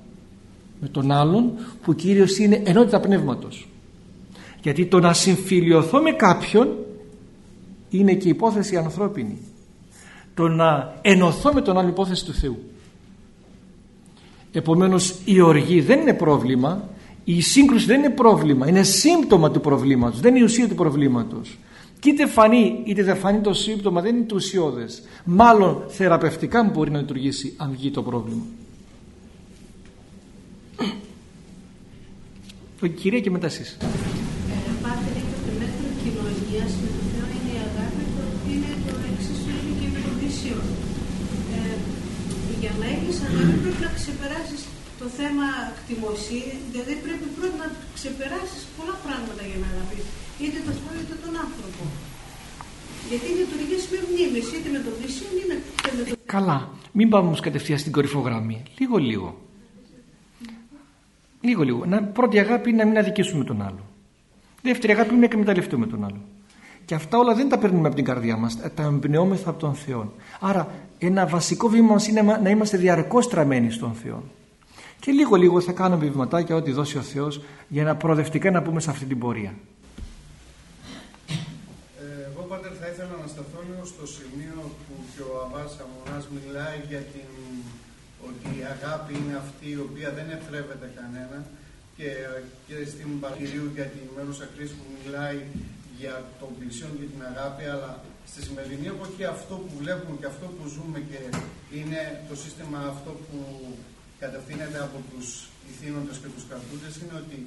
με τον άλλον που κύριος είναι ενότητα πνεύματος. Γιατί το να συμφιλιωθώ με κάποιον είναι και υπόθεση ανθρώπινη το να ενωθώ με τον άλλο υπόθεση του Θεού. Επομένως η οργή δεν είναι πρόβλημα η σύγκρουση δεν είναι πρόβλημα είναι σύμπτωμα του προβλήματος δεν είναι η ουσία του προβλήματος. Και είτε φανεί είτε δεν φανεί το σύμπτωμα δεν είναι το ουσιώδες μάλλον θεραπευτικά μπορεί να λειτουργήσει αν βγει το πρόβλημα. [CLEARS THROAT] Ο κυρία και μετά εσείς για να έχεις αγάπη πρέπει να ξεπεράσεις το θέμα κτημοσύνη, δηλαδή πρέπει πρώτα να ξεπεράσεις πολλά πράγματα για να αγαπήσεις είτε το Θεό είτε τον άνθρωπο. Γιατί λειτουργείς με μνήμες, είτε με τον πλησίο είτε με τον... Καλά. Μην πάμε όμως κατευθείαν στην κορυφογραμμή. Λίγο λίγο. Λίγο λίγο. Να, πρώτη αγάπη είναι να μην αδικήσουμε τον άλλο. Δεύτερη αγάπη είναι να εκμεταλλευτούμε τον άλλο. Και αυτά όλα δεν τα παίρνουμε από την καρδιά μας, τα εμπνεόμεθα από τον Θεό. Άρα ένα βασικό βήμα μας είναι να είμαστε διαρκώς τραμμένοι στον Θεό. Και λίγο λίγο θα κάνουμε βηματάκια ό,τι δώσει ο Θεός για να προοδευτικά να πούμε σε αυτή την πορεία. Ε, εγώ Πάτερ θα ήθελα να σταθώ λίγο στο σημείο που και ο Αβάς Αμονάς μιλάει για την ότι η αγάπη είναι αυτή η οποία δεν εθρεύεται κανένα και, και στην Παγγυρίου για την μέρουσα κρίση που μιλάει για τον πλησίον και την αγάπη, αλλά στη σημερινή εποχή αυτό που βλέπουμε και αυτό που ζούμε και είναι το σύστημα αυτό που κατευθύνεται από τους ηθήνοντες και τους καρτούντες είναι ότι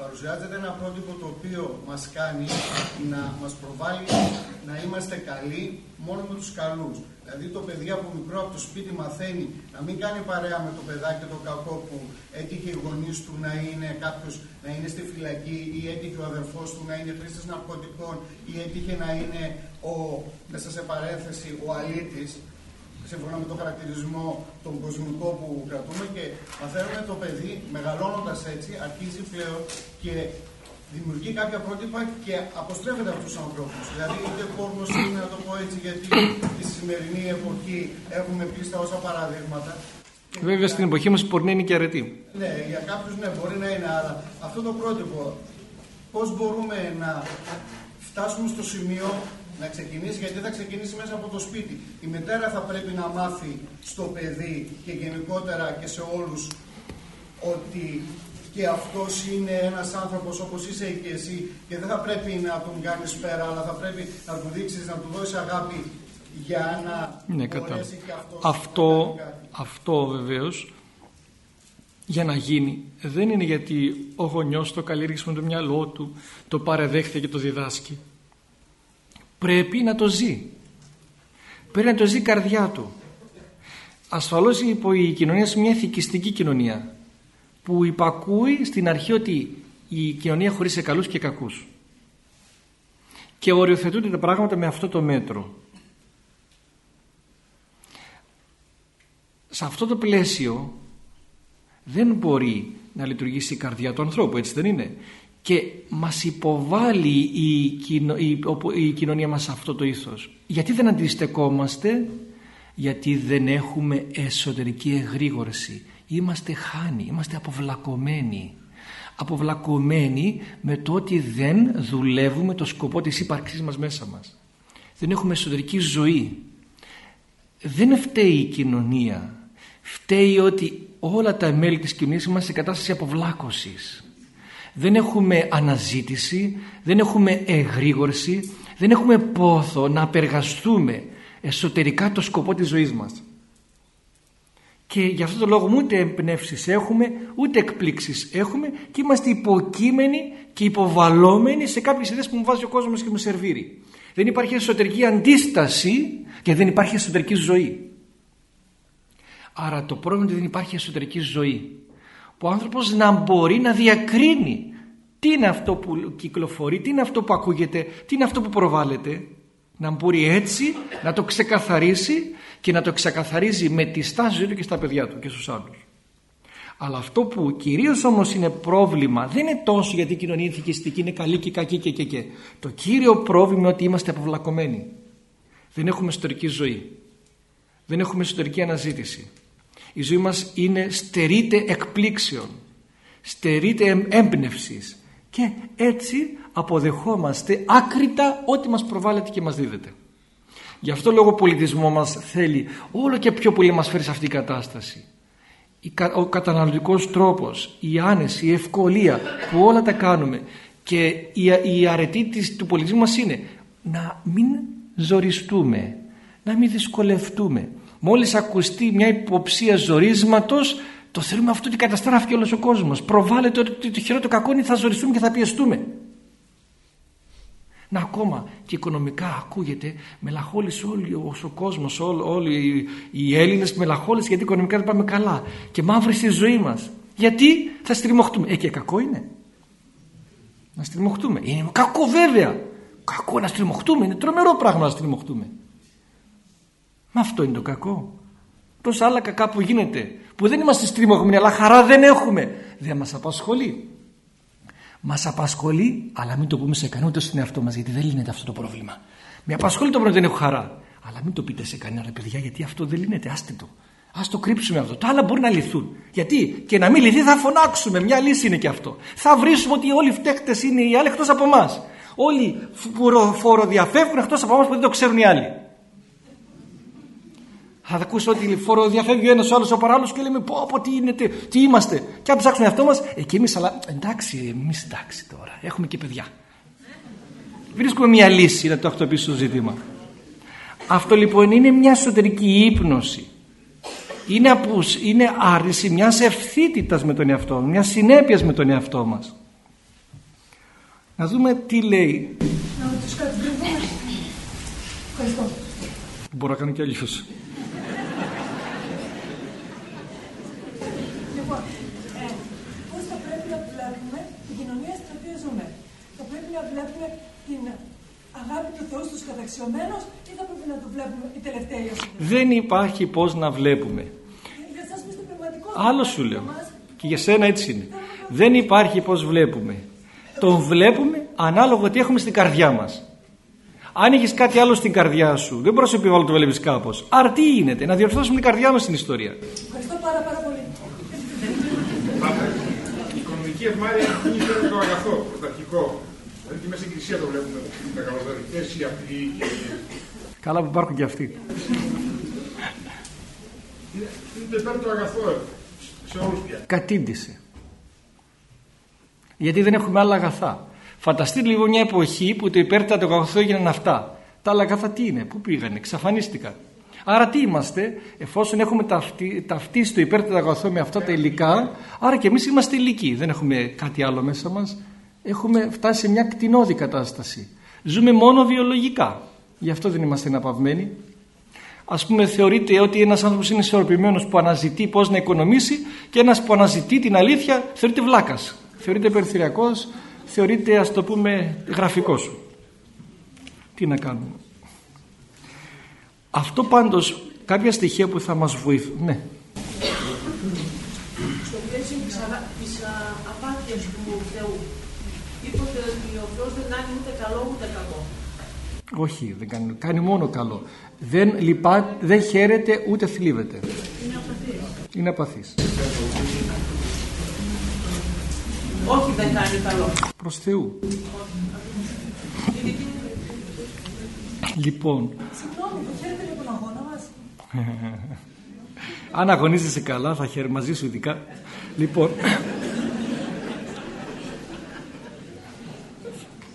παρουσιάζεται ένα πρότυπο το οποίο μας κάνει να μας προβάλλει να είμαστε καλοί μόνο με τους καλούς. Δηλαδή το παιδί από μικρό από το σπίτι μαθαίνει να μην κάνει παρέα με το παιδάκι το κακό που έτυχε οι γονείς του να είναι κάποιος να είναι στη φυλακή ή έτυχε ο αδερφός του να είναι χρήστης ναρκωτικών ή έτυχε να είναι ο, μέσα σε παρένθεση, ο αλήτης σύμφωνα με τον χαρακτηρισμό τον κοσμικό που κρατούμε και μαθαίνουμε το παιδί μεγαλώνοντας έτσι αρχίζει πλέον και δημιουργεί κάποια πρότυπα και αποστρέφεται από τους ανθρώπους. Δηλαδή είτε πόρνος είναι να το πω έτσι γιατί στη σημερινή εποχή έχουμε πίστα όσα παραδείγματα Βέβαια στην εποχή μας η πορνή είναι και αρετή. Ναι, για κάποιους ναι μπορεί να είναι, αλλά αυτό το πρότυπο πώς μπορούμε να φτάσουμε στο σημείο να ξεκινήσει, γιατί θα ξεκινήσει μέσα από το σπίτι. Η μητέρα θα πρέπει να μάθει στο παιδί και γενικότερα και σε όλους ότι και αυτός είναι ένας άνθρωπος όπως είσαι και εσύ και δεν θα πρέπει να τον κάνεις πέρα αλλά θα πρέπει να του δείξεις, να του δώσεις αγάπη για να ναι, μπορέσει και αυτός αυτό, αυτό βεβαίως για να γίνει. Δεν είναι γιατί ο γονιός το καλλιέργησε με το μυαλό του το παρεδέχεται και το διδάσκει. Πρέπει να το ζει. Πρέπει να το ζει η καρδιά του. Ασφαλώς η κοινωνία είναι μια ηθικιστική κοινωνία που υπακούει στην αρχή ότι η κοινωνία χωρί καλούς και κακούς. Και οριοθετούνται τα πράγματα με αυτό το μέτρο. Σε αυτό το πλαίσιο δεν μπορεί να λειτουργήσει η καρδιά του ανθρώπου έτσι δεν είναι. Και μας υποβάλλει η, η, η κοινωνία μας αυτό το ήθος. Γιατί δεν αντιστεκόμαστε; Γιατί δεν έχουμε εσωτερική εγρήγορση. Είμαστε χάνοι, είμαστε αποβλακωμένοι. Αποβλακωμένοι με το ότι δεν δουλεύουμε το σκοπό της ύπαρξής μας μέσα μας. Δεν έχουμε εσωτερική ζωή. Δεν φταίει η κοινωνία. Φταίει ότι όλα τα μέλη της κοινωνίας είμαστε σε κατάσταση αποβλάκωσης δεν έχουμε αναζήτηση δεν έχουμε εγρήγορση δεν έχουμε πόθο να απεργαστούμε εσωτερικά το σκοπό της ζωής μας. Και γι' αυτό το λόγο ούτε εμπνεύσεις έχουμε, ούτε εκπλήξεις έχουμε και είμαστε υποκείμενοι και υποβαλόμενοι σε κάποιες ιδέες που μου βάζει ο κόσμος και μου σερβίρει. Δεν υπάρχει εσωτερική αντίσταση και δεν υπάρχει εσωτερική ζωή. Άρα το πρόβλημα είναι ότι δεν υπάρχει εσωτερική ζωή. Που ο άνθρωπος να μπορεί να διακρίνει τι είναι αυτό που κυκλοφορεί, τι είναι αυτό που ακούγεται, τι είναι αυτό που προβάλλεται. Να μπορεί έτσι να το ξεκαθαρίσει και να το ξεκαθαρίζει με τη στάση του και στα παιδιά του και στους άλλους. Αλλά αυτό που κυρίως όμως είναι πρόβλημα δεν είναι τόσο γιατί η κοινωνία ηθικιστική είναι καλή και κακή και και και. Το κύριο πρόβλημα είναι ότι είμαστε αποβλακωμένοι. Δεν έχουμε εσωτερική ζωή. Δεν έχουμε εσωτερική αναζήτηση. Η ζωή μας είναι στερείται εκπλήξεων. Στερείται έμπνευσης. Και έτσι αποδεχόμαστε άκρητα ό,τι μας προβάλλεται και μας δίδεται. Γι' αυτό λόγο ο πολιτισμό μας θέλει όλο και πιο πολύ μας φέρει σε αυτή η κατάσταση. Ο καταναλωτικός τρόπος, η άνεση, η ευκολία που όλα τα κάνουμε και η αρετή της, του πολιτισμού μας είναι να μην ζοριστούμε, να μην δυσκολευτούμε. Μόλις ακουστεί μια υποψία ζορίσματος το θέλουμε αυτό ότι καταστράφηκε όλος ο κόσμος. Προβάλλεται ότι το χειρότερο κακό είναι θα ζοριστούμε και θα πιεστούμε. Να ακόμα και οικονομικά ακούγεται μελαχόλησε όλοι ο κόσμος, όλοι, οι Έλληνες μελαχόλησε γιατί οικονομικά δεν πάμε καλά και μαύρη στη ζωή μας. Γιατί; Θα στριμωχτούμε. Ε και κακό είναι. Να στριμωχτούμε. Είναι κακό βέβαια. Κακό να στριμωχτούμε. Είναι τρομερό πράγμα να στριμωχτούμε. Μα αυτό είναι το κακό. Τόσα άλλα κακά που γίνεται που δεν είμαστε στριμωγμένοι αλλά χαρά δεν έχουμε. Δεν μας απασχολεί. Μας απασχολεί, αλλά μην το πούμε σε κανένα ούτε στον εαυτό μας, γιατί δεν λύνεται αυτό το πρόβλημα. Με απασχολεί το πρόβλημα, δεν έχω χαρά. Αλλά μην το πείτε σε κανένα, ρε παιδιά, γιατί αυτό δεν λύνεται. Άστε το. Α το κρύψουμε αυτό. Τα άλλα μπορεί να λυθούν. Γιατί; Και να μην λυθεί θα φωνάξουμε. Μια λύση είναι και αυτό. Θα βρίσουμε ότι όλοι οι φταίχτε είναι οι άλλοι εκτός από εμάς. Όλοι φοροδιαφεύγουν εκτός από εμάς που δεν το ξέρουν οι άλλοι. Θα ακούσω ότι φοροδιαφεύγει ο ένας ο άλλος ο παράλληλος και λέμε πω, πω τι, είναι, τι, τι είμαστε. Και αν ψάξουμε αυτό μας, εκεί εμείς, αλλά εντάξει, εμείς εντάξει τώρα, έχουμε και παιδιά. Βρίσκουμε μια λύση να το ακτοποιήσει το ζήτημα. Αυτό λοιπόν είναι μια εσωτερική ύπνωση. Είναι, απους, είναι άρνηση μιας ευθύτητας με τον εαυτό μας, μιας συνέπειας με τον εαυτό μας. Να δούμε τι λέει. Να τους Ευχαριστώ. Μπορώ να κάνω και αλλιώς. να βλέπουμε την αγάπη του Θεού στους καταξιωμένους ή θα πρέπει να το βλέπουμε η τελευταία Δεν υπάρχει πώς να βλέπουμε. Για σας Άλλο σου λέω. Και για σένα έτσι είναι. Δεν υπάρχει πώς βλέπουμε. Τον βλέπουμε ανάλογα τι έχουμε στην καρδιά μας. Αν έχεις κάτι άλλο στην καρδιά σου, δεν μπορεί να επιβάλλω το βλέπεις κάπως. Άρα τι γίνεται, να διορθώσουμε την καρδιά μας στην ιστορία. Ευχαριστώ πάρα, πάρα πολύ. Η οικονομική ευμάρεια είναι το αγαθό, πρωταρχικό. Δηλαδή και μέσα στην εκκλησία το βλέπουμε οι μεγαλοδορικές, οι απλοί και... Καλά που υπάρχουν και αυτοί. Είναι το το αγαθό σε όλους πια. Κατήντησε. Γιατί δεν έχουμε άλλα αγαθά. Φανταστείτε λίγο μια εποχή που το υπέρτατο αγαθό έγιναν αυτά. Τα άλλα αγαθά τι είναι, πού πήγανε, εξαφανίστηκαν. Άρα τι είμαστε, εφόσον έχουμε ταυτίσει το υπέρτατο αγαθό με αυτά τα υλικά, άρα και εμείς είμαστε υλικοί. Δεν έχουμε κάτι άλλο μέσα μας, έχουμε φτάσει σε μια κτηνώδη κατάσταση. Ζούμε μόνο βιολογικά. Γι' αυτό δεν είμαστε αναπαυμένοι. Ας πούμε θεωρείται ότι ένας άνθρωπος είναι ισορροπημένος που αναζητεί πώς να οικονομήσει και ένας που αναζητεί την αλήθεια θεωρείται βλάκας. Θεωρείται περιθυριακός, θεωρείται ας το πούμε γραφικός. Τι να κάνουμε. Αυτό πάντως κάποια στοιχεία που θα μας βοηθούν. Ναι. Στο πλαίσιο της απάθειας του Θεού είπατε ότι ο Θεός δεν κάνει ούτε καλό ούτε κακό. Όχι, δεν κάνει, κάνει μόνο καλό. Δεν, λυπά, δεν χαίρεται ούτε θλίβεται. Είναι απαθής. Είναι απαθής. Όχι δεν κάνει καλό. Προς Θεού. λοιπόν. Συγγνώμη, το χαίρεται για τον αγώνα μας. [LAUGHS] Αν αγωνίζεσαι καλά θα χαίρει μαζί σου ειδικά. λοιπόν.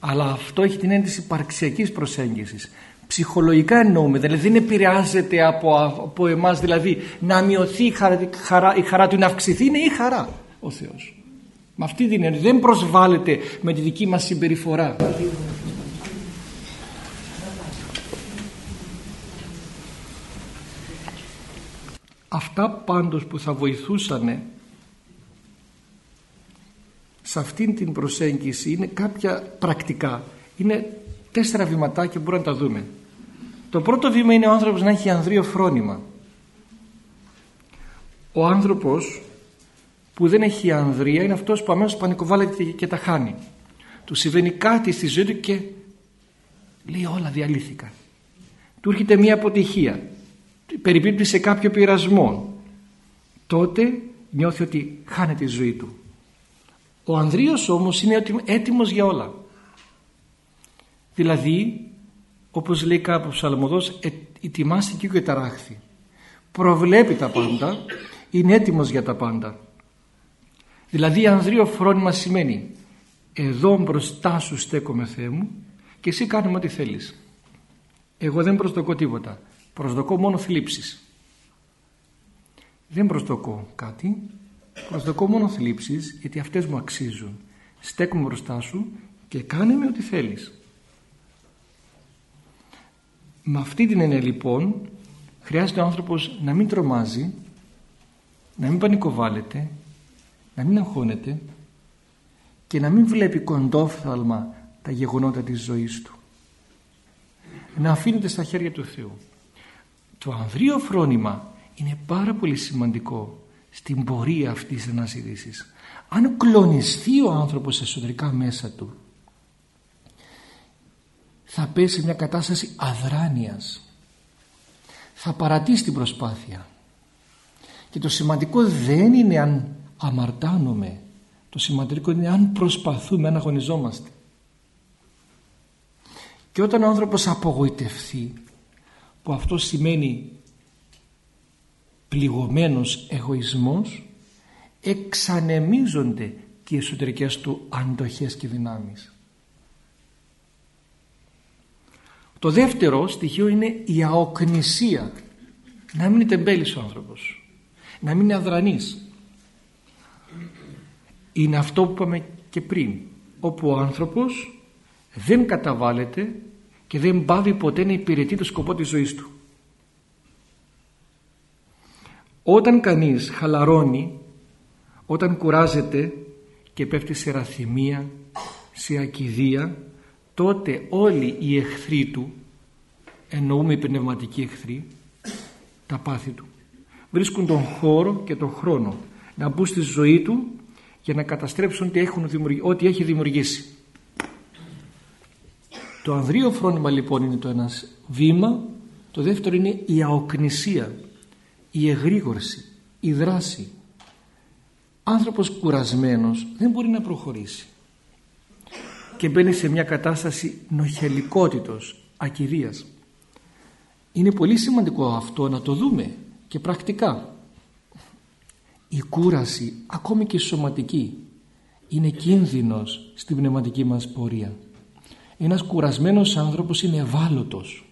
Αλλά αυτό έχει την έννοια της υπαρξιακής προσέγγισης. Ψυχολογικά εννοούμε, δηλαδή δεν επηρεάζεται από, από εμάς, δηλαδή να μειωθεί η χαρά, η χαρά του, να αυξηθεί, είναι η χαρά ο Θεός. Με αυτή την έννοια δεν προσβάλλεται με τη δική μας συμπεριφορά. Αυτά πάντως που θα βοηθούσαν σε αυτήν την προσέγγιση είναι κάποια πρακτικά. Είναι τέσσερα βηματάκια που μπορούμε να τα δούμε. Το πρώτο βήμα είναι ο άνθρωπος να έχει ανδρείο φρόνημα. Ο άνθρωπος που δεν έχει ανδρεία είναι αυτός που αμέσως πανικοβάλλεται και τα χάνει. Του συμβαίνει κάτι στη ζωή του και λέει όλα διαλύθηκαν. Του έρχεται μια αποτυχία. Περιπίπτει σε κάποιο πειρασμό. Τότε νιώθει ότι χάνεται η ζωή του. Ο ανδρείος όμως είναι έτοιμος για όλα. Δηλαδή, όπως λέει κάπου ο Ψαλμοδός, ετοιμάστηκε και ταράχθη. Προβλέπει τα πάντα, είναι έτοιμος για τα πάντα. Δηλαδή ανδρείο φρόνημα σημαίνει εδώ μπροστά σου στέκομαι Θεέ μου και εσύ κάνουμε ό,τι θέλεις. Εγώ δεν προσδοκώ τίποτα. Προσδοκώ μόνο θλίψεις. Δεν προσδοκώ κάτι. Προσδοκώ μόνο θλίψεις γιατί αυτές μου αξίζουν. Στέκομαι μπροστά σου και κάνε με ό,τι θέλεις. Με αυτή την έννοια λοιπόν χρειάζεται ο άνθρωπος να μην τρομάζει, να μην πανικοβάλλεται, να μην αγχώνεται και να μην βλέπει κοντόφθαλμα τα γεγονότα της ζωής του. Να αφήνεται στα χέρια του Θεού. Το ανδρείο φρόνημα είναι πάρα πολύ σημαντικό στην πορεία αυτής της αναζήτησης. Αν κλονιστεί ο άνθρωπος εσωτερικά μέσα του θα πέσει σε μια κατάσταση αδράνειας. Θα παρατήσει την προσπάθεια. Και το σημαντικό δεν είναι αν αμαρτάνουμε. Το σημαντικό είναι αν προσπαθούμε, αν αγωνιζόμαστε. Και όταν ο άνθρωπος απογοητευθεί, που αυτό σημαίνει πληγωμένος εγωισμός, εξανεμίζονται και οι εσωτερικές του αντοχές και δυνάμεις. Το δεύτερο στοιχείο είναι η αοκνησία. Να μην είναι τεμπέλης ο άνθρωπος. Να μην είναι αδρανής είναι αυτό που είπαμε και πριν όπου ο άνθρωπος δεν καταβάλλεται και δεν πάβει ποτέ να υπηρετεί το σκοπό της ζωής του. Όταν κανείς χαλαρώνει, όταν κουράζεται και πέφτει σε ραθυμία, σε ακιδεία, τότε όλοι οι εχθροί του, εννοούμε οι πνευματικοί εχθροί, τα πάθη του, βρίσκουν τον χώρο και τον χρόνο να μπουν στη ζωή του για να καταστρέψουν ό,τι, έχουν ό,τι έχει δημιουργήσει. Το ανδρείο φρόνημα λοιπόν είναι το ένας βήμα, το δεύτερο είναι η αοκνησία, η εγρήγορση, η δράση. Άνθρωπος κουρασμένος δεν μπορεί να προχωρήσει και μπαίνει σε μια κατάσταση νοχελικότητος, ακυρίας. Είναι πολύ σημαντικό αυτό να το δούμε και πρακτικά η κούραση ακόμη και σωματική είναι κίνδυνος στην πνευματική μας πορεία ένας κουρασμένος άνθρωπος είναι ευάλωτος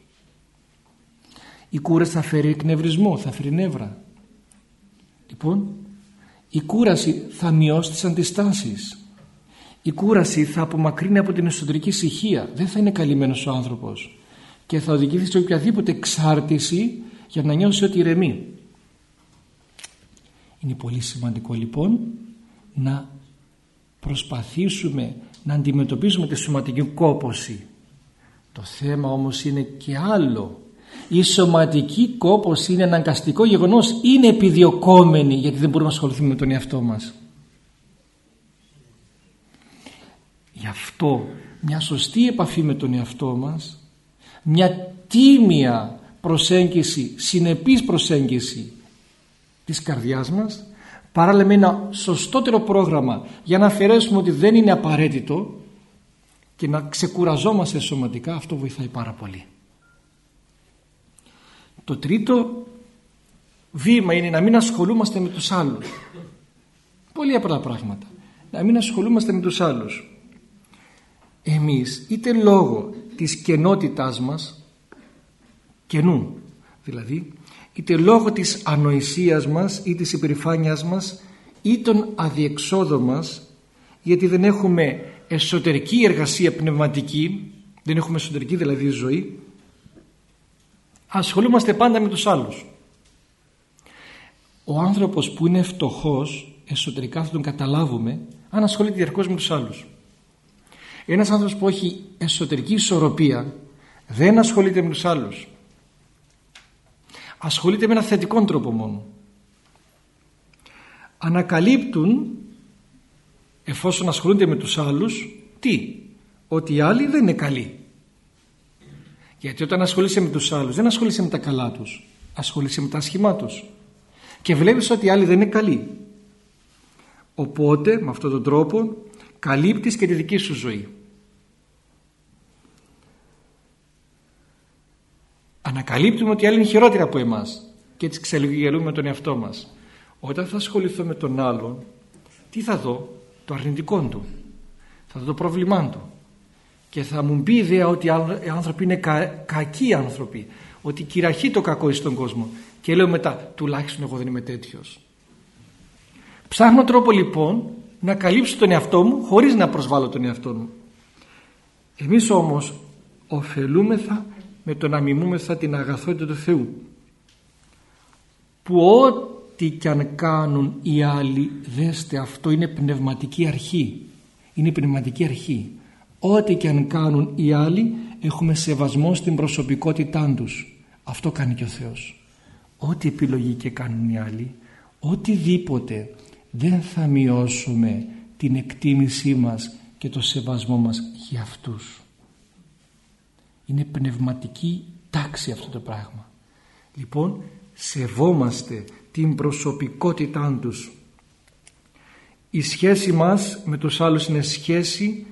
η κούραση θα φέρει εκνευρισμό, θα φέρει νεύρα. Λοιπόν η κούραση θα μειώσει τις αντιστάσεις. Η κούραση θα απομακρύνει από την εσωτερική ησυχία. Δεν θα είναι καλυμμένος ο άνθρωπος. Και θα οδηγήσει σε οποιαδήποτε εξάρτηση για να νιώσει ότι ηρεμεί. Είναι πολύ σημαντικό λοιπόν να προσπαθήσουμε να αντιμετωπίσουμε τη σωματική κόπωση. Το θέμα όμως είναι και άλλο. Η σωματική κόπωση είναι αναγκαστικό γεγονός, είναι επιδιωκόμενη γιατί δεν μπορούμε να ασχοληθούμε με τον εαυτό μας. Γι' αυτό μια σωστή επαφή με τον εαυτό μας, μια τίμια προσέγγιση, συνεπής προσέγγιση της καρδιάς μας παράλληλα με ένα σωστότερο πρόγραμμα για να αφαιρέσουμε ότι δεν είναι απαραίτητο και να ξεκουραζόμαστε σωματικά αυτό βοηθάει πάρα πολύ. Το τρίτο βήμα είναι να μην ασχολούμαστε με τους άλλους. Πολύ απλά πράγματα. Να μην ασχολούμαστε με τους άλλους. Εμείς είτε λόγω της κενότητάς μας κενού δηλαδή είτε λόγω της ανοησίας μας ή της υπερηφάνειας μας ή των αδιεξόδων μας γιατί δεν έχουμε εσωτερική εργασία πνευματική δεν έχουμε εσωτερική δηλαδή ζωή ασχολούμαστε πάντα με τους άλλους. Ο άνθρωπος που είναι φτωχός εσωτερικά θα τον καταλάβουμε αν ασχολείται διαρκώς με τους άλλους. Ένας άνθρωπος που έχει εσωτερική ισορροπία δεν ασχολείται με τους άλλους. Ασχολείται με ένα θετικό τρόπο μόνο. Ανακαλύπτουν εφόσον ασχολούνται με τους άλλους τι; Ότι οι άλλοι δεν είναι καλοί γιατί όταν ασχολείσαι με τους άλλους δεν ασχολείσαι με τα καλά τους. Ασχολείσαι με τα ασχημά τους. Και βλέπεις ότι οι άλλοι δεν είναι καλοί. Οπότε με αυτόν τον τρόπο καλύπτεις και τη δική σου ζωή. Ανακαλύπτουμε ότι οι άλλοι είναι χειρότεροι από εμάς και έτσι ξελιγελούμε τον εαυτό μας. Όταν θα ασχοληθώ με τον άλλον τι θα δω; Το αρνητικό του. Θα δω το πρόβλημά του και θα μου μπει η ιδέα ότι οι άνθρωποι είναι κα, κακοί άνθρωποι ότι κυραχεί το κακό στον κόσμο. Και λέω μετά τουλάχιστον εγώ δεν είμαι τέτοιος. Ψάχνω τρόπο λοιπόν να καλύψω τον εαυτό μου χωρίς να προσβάλλω τον εαυτό μου. Εμείς όμως ωφελούμεθα με το να μιμούμεθα την αγαθότητα του Θεού που ό,τι κι αν κάνουν οι άλλοι δέστε αυτό είναι πνευματική αρχή. Είναι πνευματική αρχή ό,τι κι αν κάνουν οι άλλοι έχουμε σεβασμό στην προσωπικότητά τους. Αυτό κάνει και ο Θεός. Ό,τι επιλογή και κάνουν οι άλλοι οτιδήποτε δεν θα μειώσουμε την εκτίμησή μας και το σεβασμό μας για αυτούς. Είναι πνευματική τάξη αυτό το πράγμα. Λοιπόν σεβόμαστε την προσωπικότητά τους. Η σχέση μας με τους άλλους είναι σχέση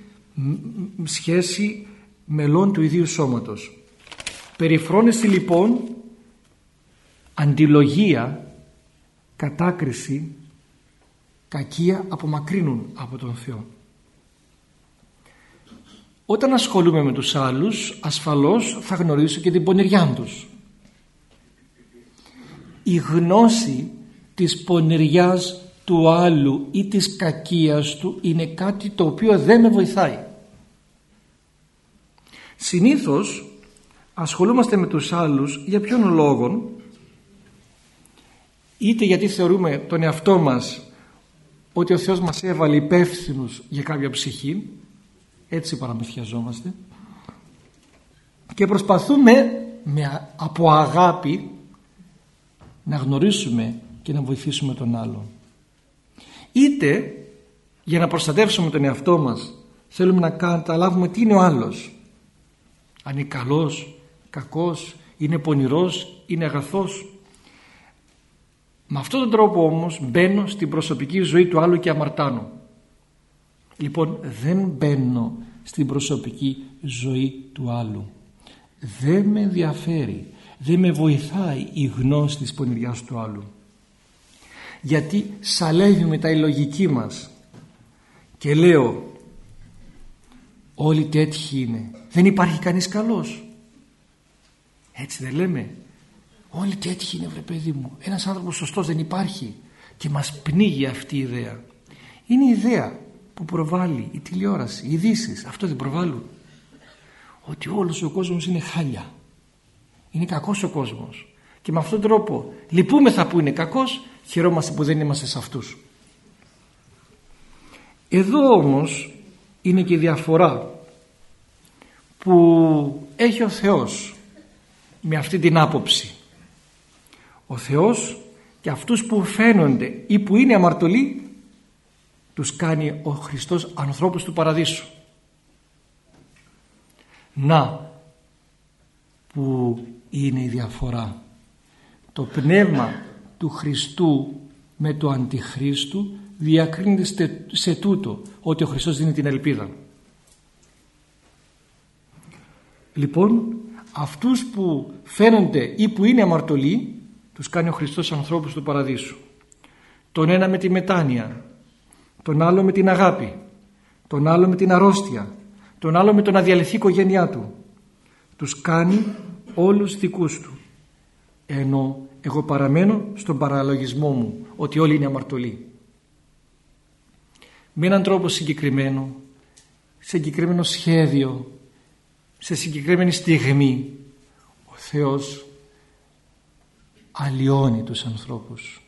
σχέση μελών του ιδίου σώματος. Περιφρόνηση λοιπόν αντιλογία κατάκριση κακία απομακρύνουν από τον Θεό. Όταν ασχολούμαι με τους άλλους ασφαλώς θα γνωρίσω και την πονηριά τους. Η γνώση της πονηριάς του άλλου ή της κακίας του είναι κάτι το οποίο δεν με βοηθάει. Συνήθως ασχολούμαστε με τους άλλους για ποιον λόγο είτε γιατί θεωρούμε τον εαυτό μας ότι ο Θεός μας έβαλε υπεύθυνους για κάποια ψυχή έτσι παραμυθιαζόμαστε και προσπαθούμε με, από αγάπη να γνωρίσουμε και να βοηθήσουμε τον άλλον είτε για να προστατεύσουμε τον εαυτό μας θέλουμε να καταλάβουμε τι είναι ο άλλος αν είναι καλός, κακός, είναι πονηρός, είναι αγαθός με αυτόν τον τρόπο όμως μπαίνω στην προσωπική ζωή του άλλου και αμαρτάνω Λοιπόν δεν μπαίνω στην προσωπική ζωή του άλλου. Δεν με ενδιαφέρει, δεν με βοηθάει η γνώση της πονηριάς του άλλου. Γιατί σαλεύει μετά η λογική μας και λέω όλοι τέτοιοι είναι. Δεν υπάρχει κανείς καλός. Έτσι δεν λέμε. Όλοι τέτοιοι είναι βρε παιδί μου. Ένας άνθρωπος σωστός δεν υπάρχει. Και μας πνίγει αυτή η ιδέα. Είναι η ιδέα που προβάλλει η τηλεόραση, οι ειδήσεις, αυτό δεν προβάλλουν. Ότι όλος ο κόσμος είναι χάλια. Είναι κακός ο κόσμος. Και με αυτόν τον τρόπο λυπούμεθα που είναι κακός, χαιρόμαστε που δεν είμαστε σε αυτούς. Εδώ όμως είναι και η διαφορά που έχει ο Θεός με αυτή την άποψη. Ο Θεός και αυτούς που φαίνονται ή που είναι αμαρτωλοί τους κάνει ο Χριστός ανθρώπους του παραδείσου. Να που είναι η διαφορά. Το πνεύμα του Χριστού με το Αντιχρίστου διακρίνεται σε τούτο ότι ο Χριστός δίνει την ελπίδα. Λοιπόν, αυτούς που φαίνονται ή που είναι αμαρτωλοί τους κάνει ο Χριστός ανθρώπους του Παραδείσου. Τον ένα με τη μετάνοια, τον άλλο με την αγάπη, τον άλλο με την αρρώστια, τον άλλο με τον αδιαλυθή οικογένειά του. Τους κάνει όλους δικούς του. Ενώ εγώ παραμένω στον παραλογισμό μου ότι όλοι είναι αμαρτωλοί. Με έναν τρόπο συγκεκριμένο, σε συγκεκριμένο σχέδιο, σε συγκεκριμένη στιγμή ο Θεός αλλοιώνει τους ανθρώπους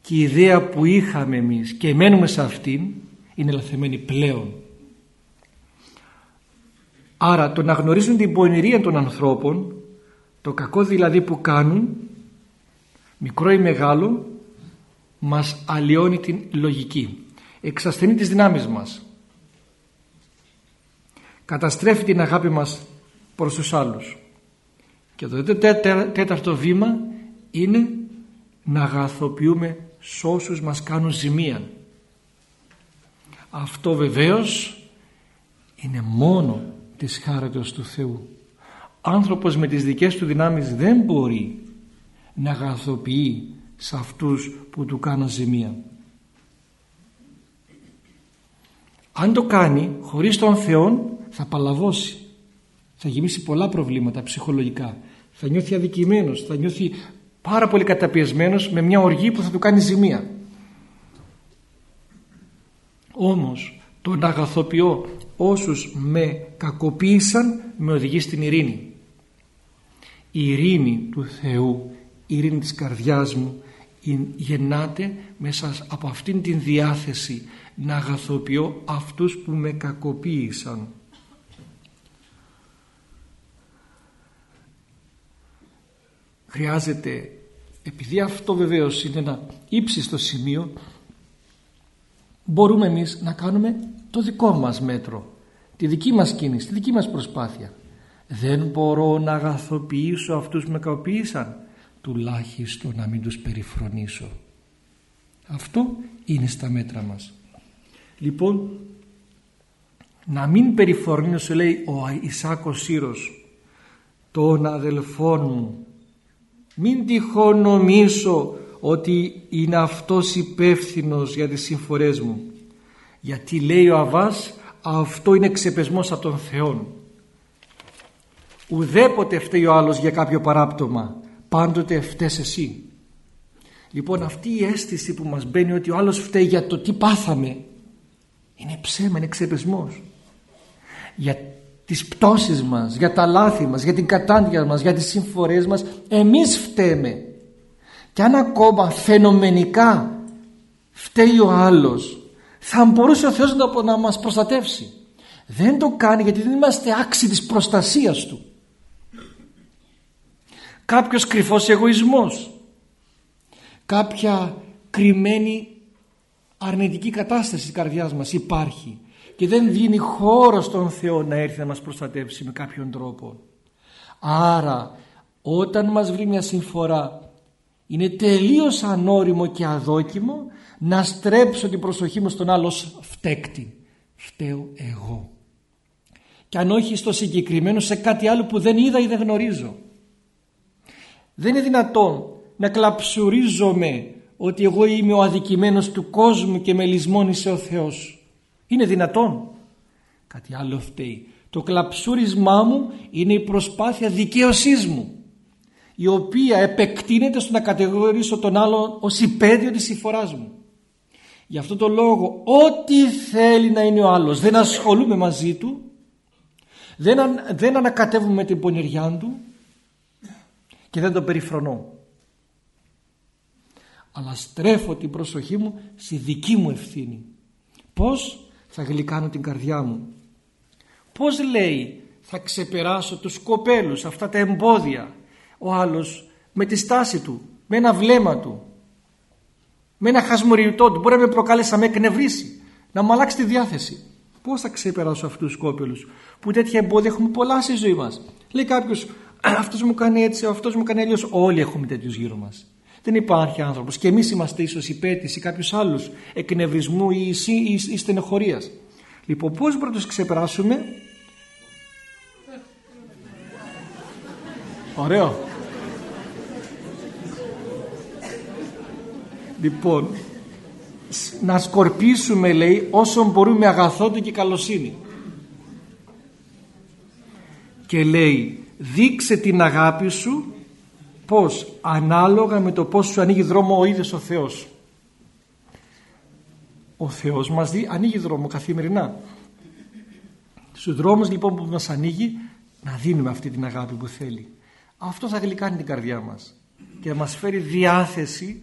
και η ιδέα που είχαμε εμείς και μένουμε σε αυτήν είναι λαθεμένη πλέον άρα το να γνωρίζουν την πονηρία των ανθρώπων το κακό δηλαδή που κάνουν μικρό ή μεγάλο μας αλλοιώνει την λογική. Εξασθενεί τις δυνάμεις μας. Καταστρέφει την αγάπη μας προς τους άλλους. Και το τέταρτο βήμα είναι να αγαθοποιούμε σ' όσους μας κάνουν ζημία. Αυτό βεβαίως είναι μόνο της χάριτος του Θεού. Άνθρωπος με τις δικές του δυνάμεις δεν μπορεί να αγαθοποιεί σε αυτούς που του κάνουν ζημία. Αν το κάνει χωρίς τον Θεό θα παλαβώσει. Θα γεμίσει πολλά προβλήματα ψυχολογικά. Θα νιώθει αδικημένος. Θα νιώθει πάρα πολύ καταπιεσμένος με μια οργή που θα του κάνει ζημία. Όμως τον αγαθοποιώ όσους με κακοποίησαν με οδηγεί στην ειρήνη. Η ειρήνη του Θεού η ειρήνη της καρδιάς μου γεννάται μέσα από αυτήν την διάθεση να αγαθοποιώ αυτούς που με κακοποίησαν. Χρειάζεται επειδή αυτό βεβαίως είναι ένα ύψιστο σημείο μπορούμε εμείς να κάνουμε το δικό μας μέτρο τη δική μας κίνηση, τη δική μας προσπάθεια. Δεν μπορώ να αγαθοποιήσω αυτούς που με κακοποίησαν τουλάχιστον να μην τους περιφρονήσω. Αυτό είναι στα μέτρα μας. Λοιπόν να μην περιφρονήσω λέει ο Ισάκος Σύρος των αδελφών μου. Μην τυχόν νομίζω ότι είναι αυτός υπεύθυνος για τις συμφορές μου. Γιατί λέει ο Αβάς αυτό είναι ξεπεσμός από τον Θεό ουδέποτε φταίει ο άλλος για κάποιο παράπτωμα πάντοτε φταίς εσύ. Λοιπόν αυτή η αίσθηση που μας μπαίνει ότι ο άλλος φταίει για το τι πάθαμε είναι ψέμα, είναι ξεπεσμός. Για τις πτώσεις μας, για τα λάθη μας, για την κατάντια μας, για τις συμφορές μας εμείς φταίμε. Και αν ακόμα φαινομενικά φταίει ο άλλος θα μπορούσε ο Θεός να μας προστατεύσει. Δεν το κάνει γιατί δεν είμαστε άξιοι της προστασίας Του κάποιος κρυφός εγωισμός. Κάποια κρυμμένη αρνητική κατάσταση της καρδιάς μας υπάρχει και δεν δίνει χώρο στον Θεό να έρθει να μας προστατεύσει με κάποιον τρόπο. Άρα όταν μας βρει μια συμφορά είναι τελείως ανώριμο και αδόκιμο να στρέψω την προσοχή μου στον άλλο φτέκτη φταίω εγώ. Και αν όχι στο συγκεκριμένο σε κάτι άλλο που δεν είδα ή δεν γνωρίζω δεν είναι δυνατόν να κλαψουρίζομαι ότι εγώ είμαι ο αδικημένος του κόσμου και με λησμόνισε ο Θεός. Είναι δυνατόν. Κάτι άλλο φταίει. Το κλαψούρισμά μου είναι η προσπάθεια δικαίωσής μου η οποία επεκτείνεται στο να κατηγορήσω τον άλλον ως υπέδιο της συμφοράς μου. Γι' αυτό το λόγο ό,τι θέλει να είναι ο άλλος δεν ασχολούμαι μαζί του δεν, δεν ανακατεύουμε την πονηριά του και δεν τον περιφρονώ. Αλλά στρέφω την προσοχή μου στη δική μου ευθύνη. Πως θα γλυκάνω την καρδιά μου; Πως λέει θα ξεπεράσω τους κοπέλους αυτά τα εμπόδια ο άλλος με τη στάση του με ένα βλέμμα του με ένα χασμουριωτό του μπορεί να με προκάλεσει να με εκνευρίσει να μου αλλάξει τη διάθεση. Πως θα ξεπεράσω αυτούς τους κόπελους που τέτοια εμπόδια έχουμε πολλά στη ζωή μας. Λέει κάποιος αυτός μου κάνει έτσι αυτός μου κάνει αλλιώς όλοι έχουμε τέτοιους γύρω μας Δεν υπάρχει άνθρωπος. Και εμείς είμαστε ίσως υπέτης ή κάποιους άλλους εκνευρισμού ή, ή, ή στενοχωρίας. Λοιπόν, πώς μπορούμε να τους ξεπεράσουμε; Ωραίο. Λοιπόν, να σκορπίσουμε λέει όσο μπορούμε αγαθότητα και καλοσύνη. Και λέει δείξε την αγάπη σου πως ανάλογα με το πως σου ανοίγει δρόμο ο ίδιος ο Θεός. Ο Θεός μας δει, ανοίγει δρόμο καθημερινά. Στους δρόμους λοιπόν που μας ανοίγει να δίνουμε αυτή την αγάπη που θέλει. Αυτό θα γλυκάνει την καρδιά μας και θα μας φέρει διάθεση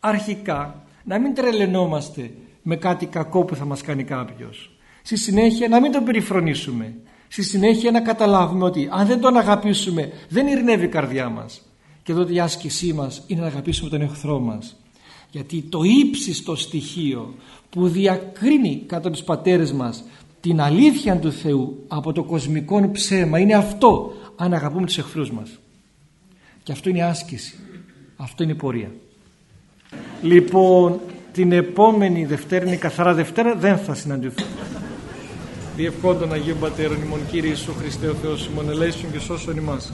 αρχικά να μην τρελαινόμαστε με κάτι κακό που θα μας κάνει κάποιος. Στη συνέχεια να μην τον περιφρονήσουμε. Στη συνέχεια να καταλάβουμε ότι αν δεν τον αγαπήσουμε δεν ειρηνεύει η καρδιά μας. Και εδώ η άσκησή μας είναι να αγαπήσουμε τον εχθρό μας. Γιατί το ύψιστο στοιχείο που διακρίνει κατά τους πατέρες μας την αλήθεια του Θεού από το κοσμικό ψέμα είναι αυτό αν αγαπούμε τους εχθρούς μας. Και αυτό είναι η άσκηση. Αυτό είναι η πορεία. Λοιπόν, την επόμενη Δευτέρα είναι καθαρά Δευτέρα, δεν θα συναντηθούμε. Διευκόντων Αγίου Πατέρων ημών Κύριε Ιησού Χριστέ ο Θεός ημών ελέησον και σώσον ημάς.